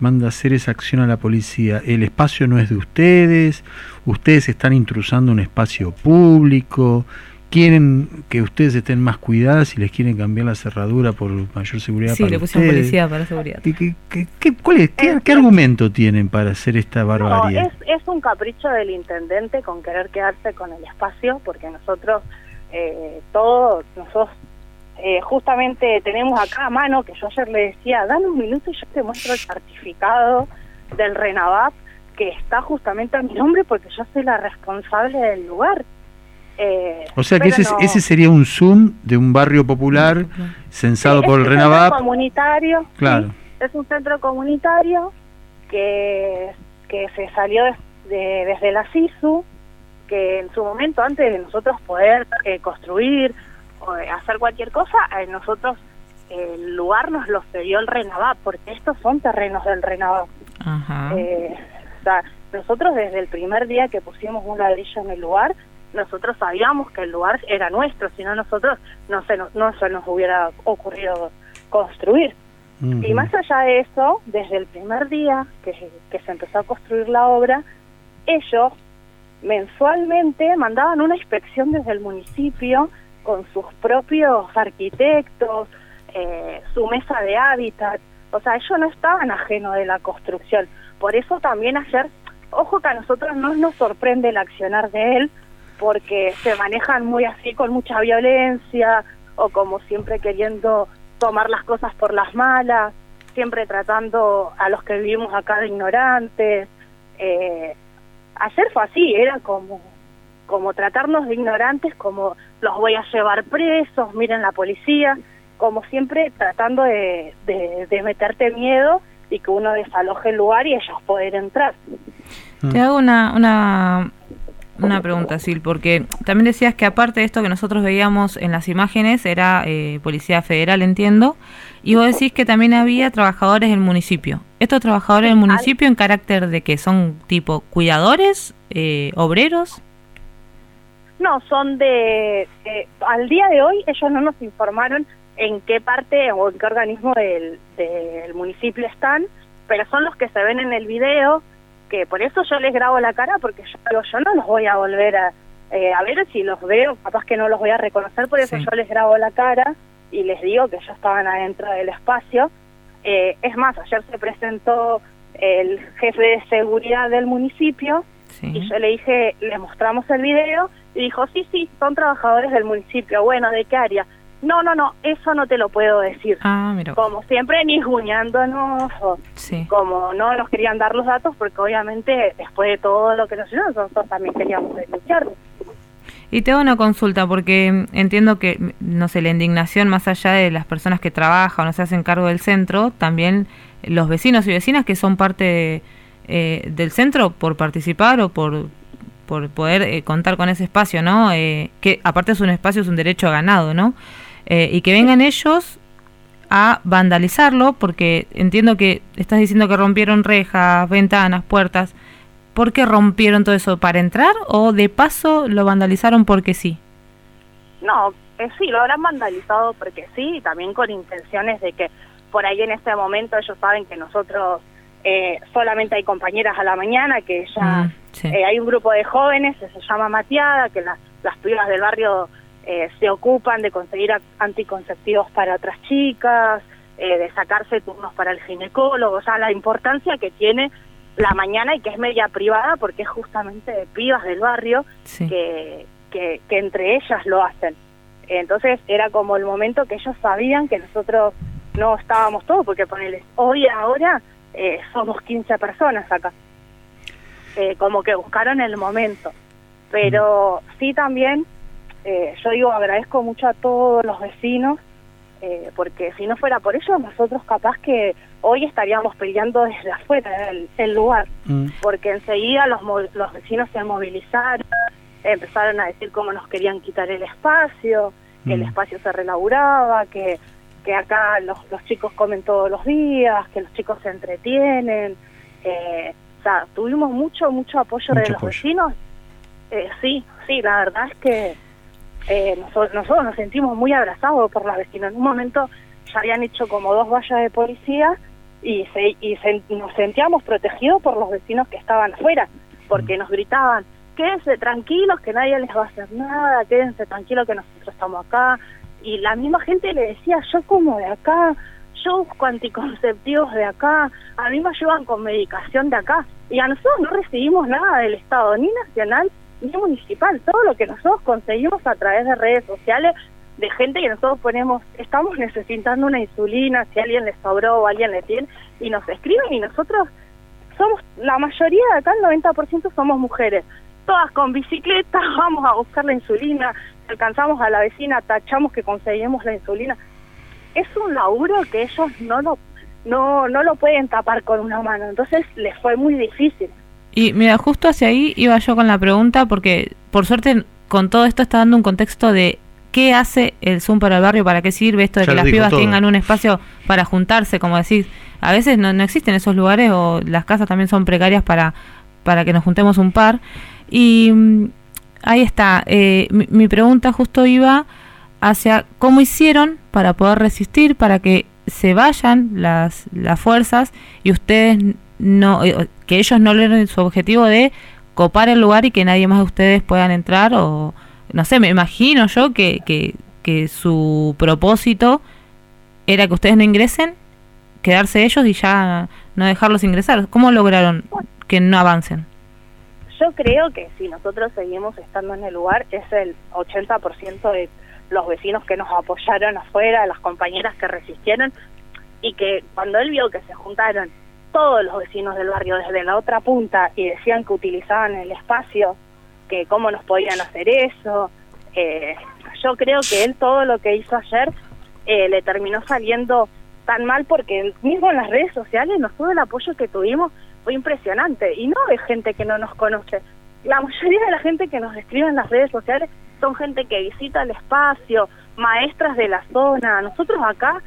manda a hacer esa acción a la policía? ¿El espacio no es de ustedes? ¿Ustedes están intrusando un espacio público? ¿Quieren que ustedes estén más cuidadas y les quieren cambiar la cerradura por mayor seguridad Sí, para le pusieron ustedes? policía para seguridad. ¿Qué, qué- qué- cuál es- qué- qué argumento tienen para hacer esta No, barbarie? es, es un capricho del intendente con querer quedarse con el espacio, porque nosotros, eh, todos, nosotros eh, justamente tenemos acá a mano, que yo ayer le decía, dame un minuto y yo te muestro el certificado del RENAVAP, que está justamente a mi nombre porque yo soy la responsable del lugar. Eh, O sea que ese, no- ese sería un Zoom de un barrio popular censado Sí, por el es un RENAVAP. centro comunitario. Claro. sí, es un centro comunitario que, que se salió de- de- desde la SISU, que en su momento, antes de nosotros poder eh, construir o hacer cualquier cosa, eh, nosotros el lugar nos lo cedió el RENAVAP, porque estos son terrenos del RENAVAP. Ajá. Eh, o sea, nosotros desde el primer día que pusimos un ladrillo en el lugar, nosotros sabíamos que el lugar era nuestro, si no nosotros no se nos, no se nos hubiera ocurrido construir. Y más allá de eso, desde el primer día que, que se empezó a construir la obra, ellos mensualmente mandaban una inspección desde el municipio con sus propios arquitectos, eh, su mesa de hábitat, o sea, ellos no estaban ajenos de la construcción. Por eso también ayer, ojo que a nosotros no nos sorprende el accionar de él, porque se manejan muy así con mucha violencia o como siempre queriendo tomar las cosas por las malas, siempre tratando a los que vivimos acá de ignorantes. Eh, ayer fue así, era como como tratarnos de ignorantes, como los voy a llevar presos, miren la policía, como siempre tratando de, de, de meterte miedo y que uno desaloje el lugar y ellos poder entrar. Te hago una, una, una pregunta, Sil, porque también decías que aparte de esto que nosotros veíamos en las imágenes, era eh, Policía Federal, entiendo, y vos decís que también había trabajadores del municipio. ¿Estos trabajadores del municipio en carácter de que son tipo cuidadores, eh, obreros? No, son de... eh, al día de hoy ellos no nos informaron en qué parte o en qué organismo del, del municipio están, pero son los que se ven en el video, que por eso yo les grabo la cara, porque yo, no los voy a volver a, eh, a ver si los veo, capaz que no los voy a reconocer, por eso Sí. yo les grabo la cara y les digo que ellos estaban adentro del espacio. Eh, es más, ayer se presentó el jefe de seguridad del municipio y yo le dije, le mostramos el video y dijo, sí, sí, son trabajadores del municipio. Bueno, ¿de qué área? No, no, no, eso no te lo puedo decir. Ah, mira. Como siempre, ni juñándonos, o Sí. como no nos querían dar los datos, porque obviamente después de todo lo que nos hicieron, nosotros también queríamos denunciarlo. Y te hago una consulta, porque entiendo que, no sé, la indignación más allá de las personas que trabajan o se hacen cargo del centro, también los vecinos y vecinas que son parte de, eh, del centro por participar o por, por poder eh, contar con ese espacio, ¿no? Eh, que aparte es un espacio, es un derecho ganado, ¿no? Eh, y que vengan ellos a vandalizarlo, porque entiendo que estás diciendo que rompieron rejas, ventanas, puertas. ¿Por qué rompieron todo eso? ¿Para entrar o de paso lo vandalizaron porque sí? No, eh, sí, lo habrán vandalizado porque sí, y también con intenciones de que por ahí en este momento ellos saben que nosotros eh, solamente hay compañeras a la mañana, que ya eh, hay un grupo de jóvenes que se llama Mateada, que las, las pibas del barrio eh, se ocupan de conseguir anticonceptivos para otras chicas, eh, de sacarse turnos para el ginecólogo, o sea, la importancia que tiene la mañana y que es media privada porque es justamente de pibas del barrio que, que, que entre ellas lo hacen. Entonces era como el momento que ellos sabían que nosotros no estábamos todos, porque ponele, hoy ahora eh, somos 15 personas acá. Eh, como que buscaron el momento. Pero sí también, eh, yo digo, agradezco mucho a todos los vecinos, eh, porque si no fuera por ellos, nosotros capaz que hoy estaríamos peleando desde afuera del el lugar porque enseguida los, los vecinos se movilizaron, empezaron a decir cómo nos querían quitar el espacio, que el espacio se relaburaba, que, que acá los, los chicos comen todos los días, que los chicos se entretienen. Eh, o sea, tuvimos mucho, mucho apoyo de los apoyo. vecinos. Eh, sí, sí, la verdad es que eh, nosotros, nosotros nos sentimos muy abrazados por las vecinas. En un momento ya habían hecho como dos vallas de policía y, se, y se- nos sentíamos protegidos por los vecinos que estaban afuera, porque nos gritaban, quédense tranquilos que nadie les va a hacer nada, quédense tranquilos que nosotros estamos acá. Y la misma gente le decía, yo como de acá, yo busco anticonceptivos de acá, a mí me ayudan con medicación de acá. Y a nosotros no recibimos nada del Estado, ni nacional ni municipal, todo lo que nosotros conseguimos a través de redes sociales de gente que nosotros ponemos, estamos necesitando una insulina, si alguien le sobró o alguien le tiene, y nos escriben y nosotros somos, la mayoría de acá, el 90% somos mujeres, todas con bicicleta, vamos a buscar la insulina, alcanzamos a la vecina, tachamos que conseguimos la insulina. Es un laburo que ellos no lo, no, no lo pueden tapar con una mano, entonces les fue muy difícil. Y mira, justo hacia ahí iba yo con la pregunta, porque por suerte con todo esto está dando un contexto de qué hace el Zoom para el barrio, para qué sirve esto de Ya que las pibas todo. tengan un espacio para juntarse, como decís. A veces no, no existen esos lugares o las casas también son precarias para, para que nos juntemos un par. Y mm, ahí está. eh, mi, mi pregunta justo iba hacia cómo hicieron para poder resistir, para que se vayan las, las fuerzas y ustedes no, eh, que ellos no logren su objetivo de copar el lugar y que nadie más de ustedes puedan entrar o no sé, me imagino yo que, que, que su propósito era que ustedes no ingresen, quedarse ellos y ya no dejarlos ingresar. ¿Cómo lograron que no avancen? Yo creo que si nosotros seguimos estando en el lugar, es el 80% de los vecinos que nos apoyaron afuera, las compañeras que resistieron, y que cuando él vio que se juntaron todos los vecinos del barrio desde la otra punta y decían que utilizaban el espacio, que cómo nos podían hacer eso, eh, yo creo que él todo lo que hizo ayer eh, le terminó saliendo tan mal porque mismo en las redes sociales nosotros el apoyo que tuvimos fue impresionante y no de gente que no nos conoce. La mayoría de la gente que nos escribe en las redes sociales son gente que visita el espacio, maestras de la zona. Nosotros acá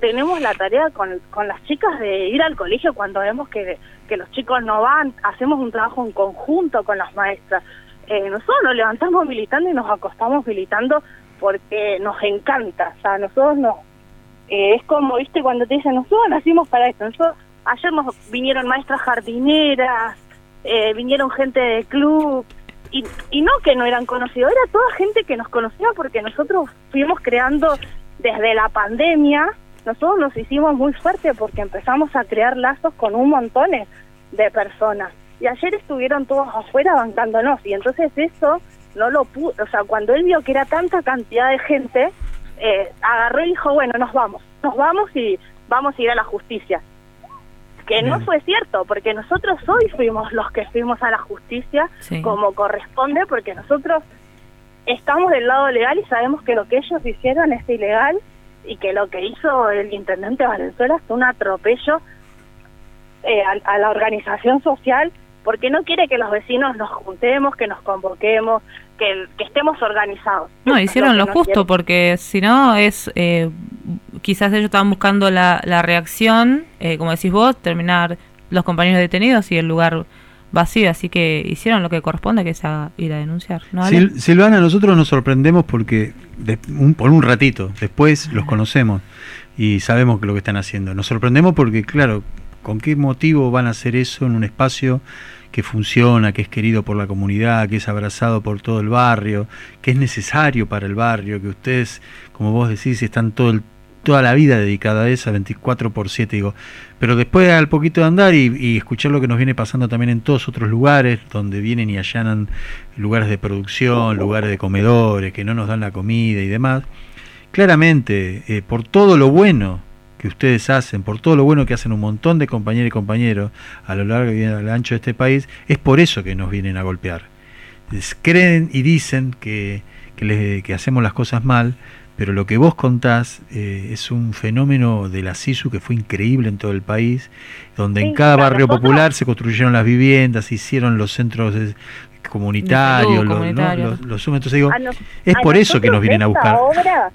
tenemos la tarea con, con las chicas de ir al colegio cuando vemos que, que los chicos no van, hacemos un trabajo en conjunto con las maestras. Eh, nosotros nos levantamos militando y nos acostamos militando porque nos encanta, o sea, nosotros no, eh, es como, viste, cuando te dicen, nosotros nacimos para esto, nosotros, ayer nos vinieron maestras jardineras, eh, vinieron gente de club, y, y no que no eran conocidos, era toda gente que nos conocía porque nosotros fuimos creando desde la pandemia, nosotros nos hicimos muy fuerte porque empezamos a crear lazos con un montón de personas. Y ayer estuvieron todos afuera bancándonos y entonces eso no lo pudo, o sea, cuando él vio que era tanta cantidad de gente, eh, agarró y dijo, bueno, nos vamos, nos vamos y vamos a ir a la justicia. Que no fue cierto, porque nosotros hoy fuimos los que fuimos a la justicia Sí. como corresponde, porque nosotros estamos del lado legal y sabemos que lo que ellos hicieron es ilegal y que lo que hizo el intendente Valenzuela fue un atropello eh, a, a la organización social porque no quiere que los vecinos nos juntemos, que nos convoquemos, que, que estemos organizados. No, hicieron lo, justo porque si no es, eh, quizás ellos estaban buscando la, la reacción, eh, como decís vos, terminar los compañeros detenidos y el lugar vacío, así que hicieron lo que corresponde, que es a ir a denunciar. Sil- Silvana, nosotros nos sorprendemos porque de- un- por un ratito, después los conocemos y sabemos lo que están haciendo. Nos sorprendemos porque, claro, ¿con qué motivo van a hacer eso en un espacio que funciona, que es querido por la comunidad, que es abrazado por todo el barrio, que es necesario para el barrio, que ustedes, como vos decís, están todo el- toda la vida dedicada a eso, 24 por 7, digo. Pero después al poquito de andar y, escuchar lo que nos viene pasando también en todos otros lugares, donde vienen y allanan lugares de producción, lugares de comedores, que no nos dan la comida y demás, claramente, eh, por todo lo bueno que ustedes hacen, por todo lo bueno que hacen un montón de compañeros y compañeros a lo largo y a lo ancho de este país, es por eso que nos vienen a golpear. Es- creen y dicen que, que, le- que hacemos las cosas mal, pero lo que vos contás eh, es un fenómeno de la SISU que fue increíble en todo el país, donde en cada barrio nosotros- popular se construyeron las viviendas, se hicieron los centros eh, comunitarios, salud los, ¿no? comunitario. los, los- entonces digo, nos- es por eso que nos vienen a buscar. Obra,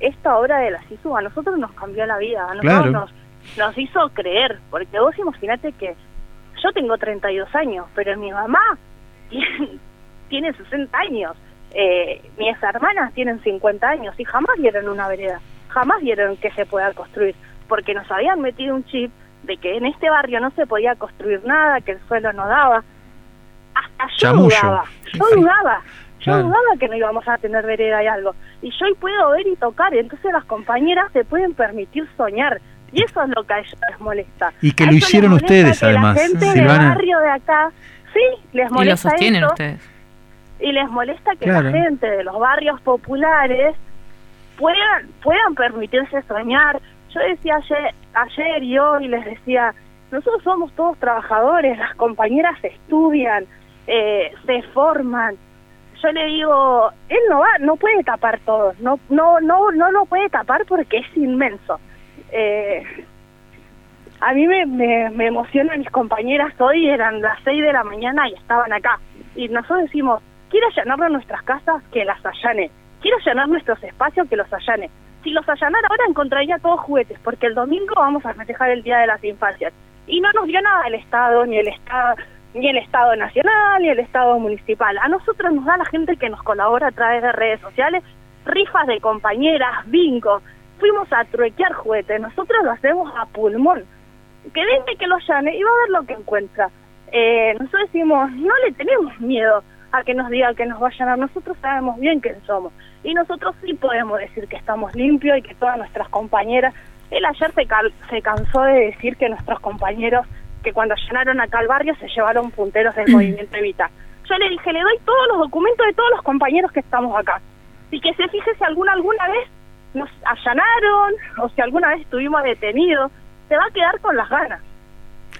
esta obra de la SISU a nosotros nos cambió la vida, a nosotros Claro. nos, nos hizo creer, porque vos imaginate que yo tengo 32 años, pero mi mamá tiene, tiene 60 años, eh, mis hermanas tienen 50 años y jamás vieron una vereda, jamás vieron que se pueda construir, porque nos habían metido un chip de que en este barrio no se podía construir nada, que el suelo no daba. Hasta yo Chamullo. dudaba, yo dudaba, yo Claro. dudaba que no íbamos a tener vereda y algo. Y yo hoy puedo ver y tocar, y entonces las compañeras se pueden permitir soñar. Y eso es lo que a ellos les molesta. Y que A lo hicieron molesta ustedes, que además, La gente Silvana. del barrio de acá, sí, les Y lo molesta sostienen eso, ustedes. Y les molesta que Claro. la gente de los barrios populares puedan puedan permitirse soñar. Yo decía ayer, ayer y hoy les decía, nosotros somos todos trabajadores, las compañeras estudian, eh, se forman. Yo le digo, él no va, no puede tapar todo, no no no no lo puede tapar porque es inmenso. Eh, a mí me, me, me emocionan mis compañeras hoy, eran las 6 de la mañana y estaban acá. Y nosotros decimos, quiero allanarle nuestras casas, que las allane. Quiero allanar nuestros espacios, que los allane. Si los allanara ahora encontraría todos juguetes, porque el domingo vamos a festejar el Día de las Infancias. Y no nos dio nada el Estado, ni el Estado ni el Estado Nacional, ni el Estado Municipal. A nosotros nos da la gente que nos colabora a través de redes sociales, rifas de compañeras, bingo. Fuimos a truequear juguetes, nosotros lo hacemos a pulmón que venga y que lo llane y va a ver lo que encuentra. Eh, nosotros decimos, no le tenemos miedo a que nos diga que nos vayan a nosotros sabemos bien quién somos. Y nosotros sí podemos decir que estamos limpios y que todas nuestras compañeras, él ayer se, cal- se cansó de decir que nuestros compañeros, que cuando llenaron acá al barrio se llevaron punteros del movimiento Evita. Yo le dije, le doy todos los documentos de todos los compañeros que estamos acá. Y que se fije si alguna, alguna vez nos allanaron o si alguna vez estuvimos detenidos, se va a quedar con las ganas.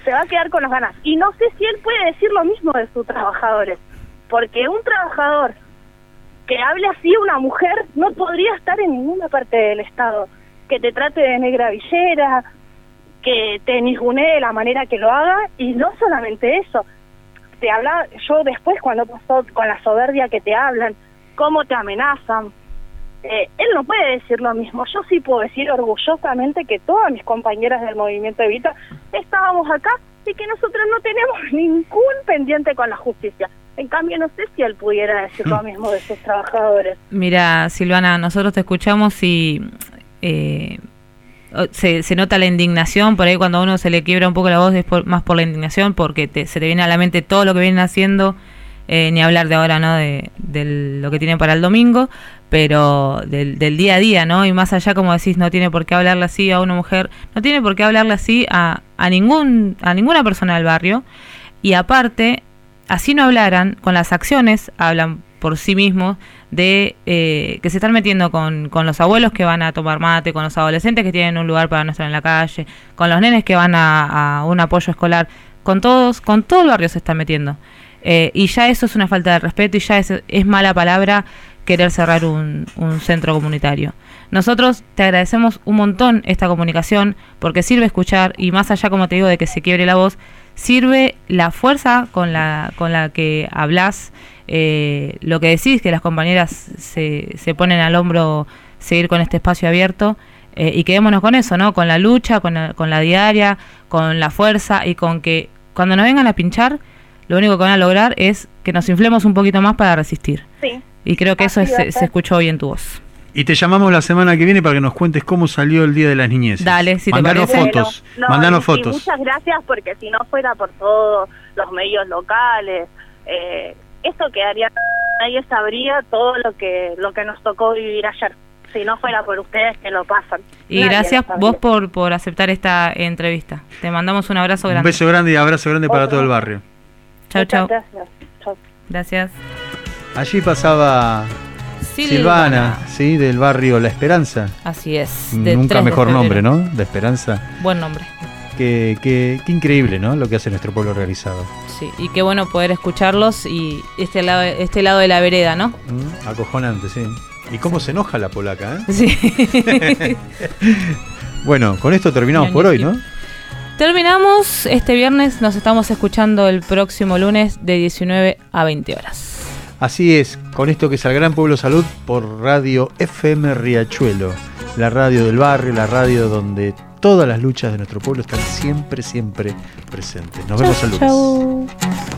Se va a quedar con las ganas. Y no sé si él puede decir lo mismo de sus trabajadores. Porque un trabajador que hable así a una mujer no podría estar en ninguna parte del Estado. Que te trate de negra villera, que te ningunee de la manera que lo haga. Y no solamente eso. Te habla, yo después cuando pasó con la soberbia que te hablan, cómo te amenazan, eh, él no puede decir lo mismo. Yo sí puedo decir orgullosamente que todas mis compañeras del movimiento Evita estábamos acá y que nosotros no tenemos ningún pendiente con la justicia. En cambio, no sé si él pudiera decir lo mismo de sus trabajadores. Mira, Silvana, nosotros te escuchamos y eh, se, se nota la indignación, por ahí cuando a uno se le quiebra un poco la voz es por- más por la indignación, porque te- se te viene a la mente todo lo que vienen haciendo, eh, ni hablar de ahora, ¿no? De, de lo que tienen para el domingo, pero del, del día a día, ¿no? Y más allá, como decís, no tiene por qué hablarle así a una mujer, no tiene por qué hablarle así a, a, ningún, a ninguna persona del barrio, y aparte, así no hablaran, con las acciones hablan por sí mismos de eh, que se están metiendo con, con los abuelos que van a tomar mate, con los adolescentes que tienen un lugar para no estar en la calle, con los nenes que van a, un apoyo escolar, con todos, con todo el barrio se están metiendo. Eh, y ya eso es una falta de respeto y ya es, es mala palabra querer cerrar un, centro comunitario. Nosotros te agradecemos un montón esta comunicación porque sirve escuchar y más allá, como te digo, de que se quiebre la voz, sirve la fuerza con la, con la que hablas, eh, lo que decís, que las compañeras se, se ponen al hombro seguir con este espacio abierto. eh, y quedémonos con eso, ¿no? Con la lucha, con la, con la diaria, con la fuerza y con que cuando nos vengan a pinchar, lo único que van a lograr es que nos inflemos un poquito más para resistir. Sí. Y creo que eso es- se, escuchó hoy en tu voz. Y te llamamos la semana que viene para que nos cuentes cómo salió el Día de las Niñeces. Dale, si te parece. fotos, No, mandanos y- y fotos. muchas gracias porque si no fuera por todos los medios locales, eh, esto quedaría, nadie sabría todo lo que lo que nos tocó vivir ayer. Si no fuera por ustedes que lo pasan. Y Nadie gracias vos por, por aceptar esta entrevista. Te mandamos un abrazo Un grande. beso grande y abrazo grande para todo el barrio. Chau, Muchas chau. Gracias. Chau. Gracias. Allí pasaba Silvana. Silvana, ¿sí? Del barrio La Esperanza. Así es. de Nunca 3 de mejor nombre. ¿no? La Esperanza. Buen nombre. Qué, qué- qué increíble, ¿no? Lo que hace nuestro pueblo realizado. Sí, y qué bueno poder escucharlos y este lado, este lado de la vereda, ¿no? Mm, Acojonante, sí. ¿Y cómo se enoja la polaca, eh? Sí. bueno, con esto terminamos por hoy, ¿no? Terminamos este viernes, nos estamos escuchando el próximo lunes de 19 a 20 horas. Así es, con esto que es el Gran Pueblo Salud por Radio FM Riachuelo, la radio del barrio, la radio donde todas las luchas de nuestro pueblo están siempre, siempre presentes. Nos vemos el lunes. Chau.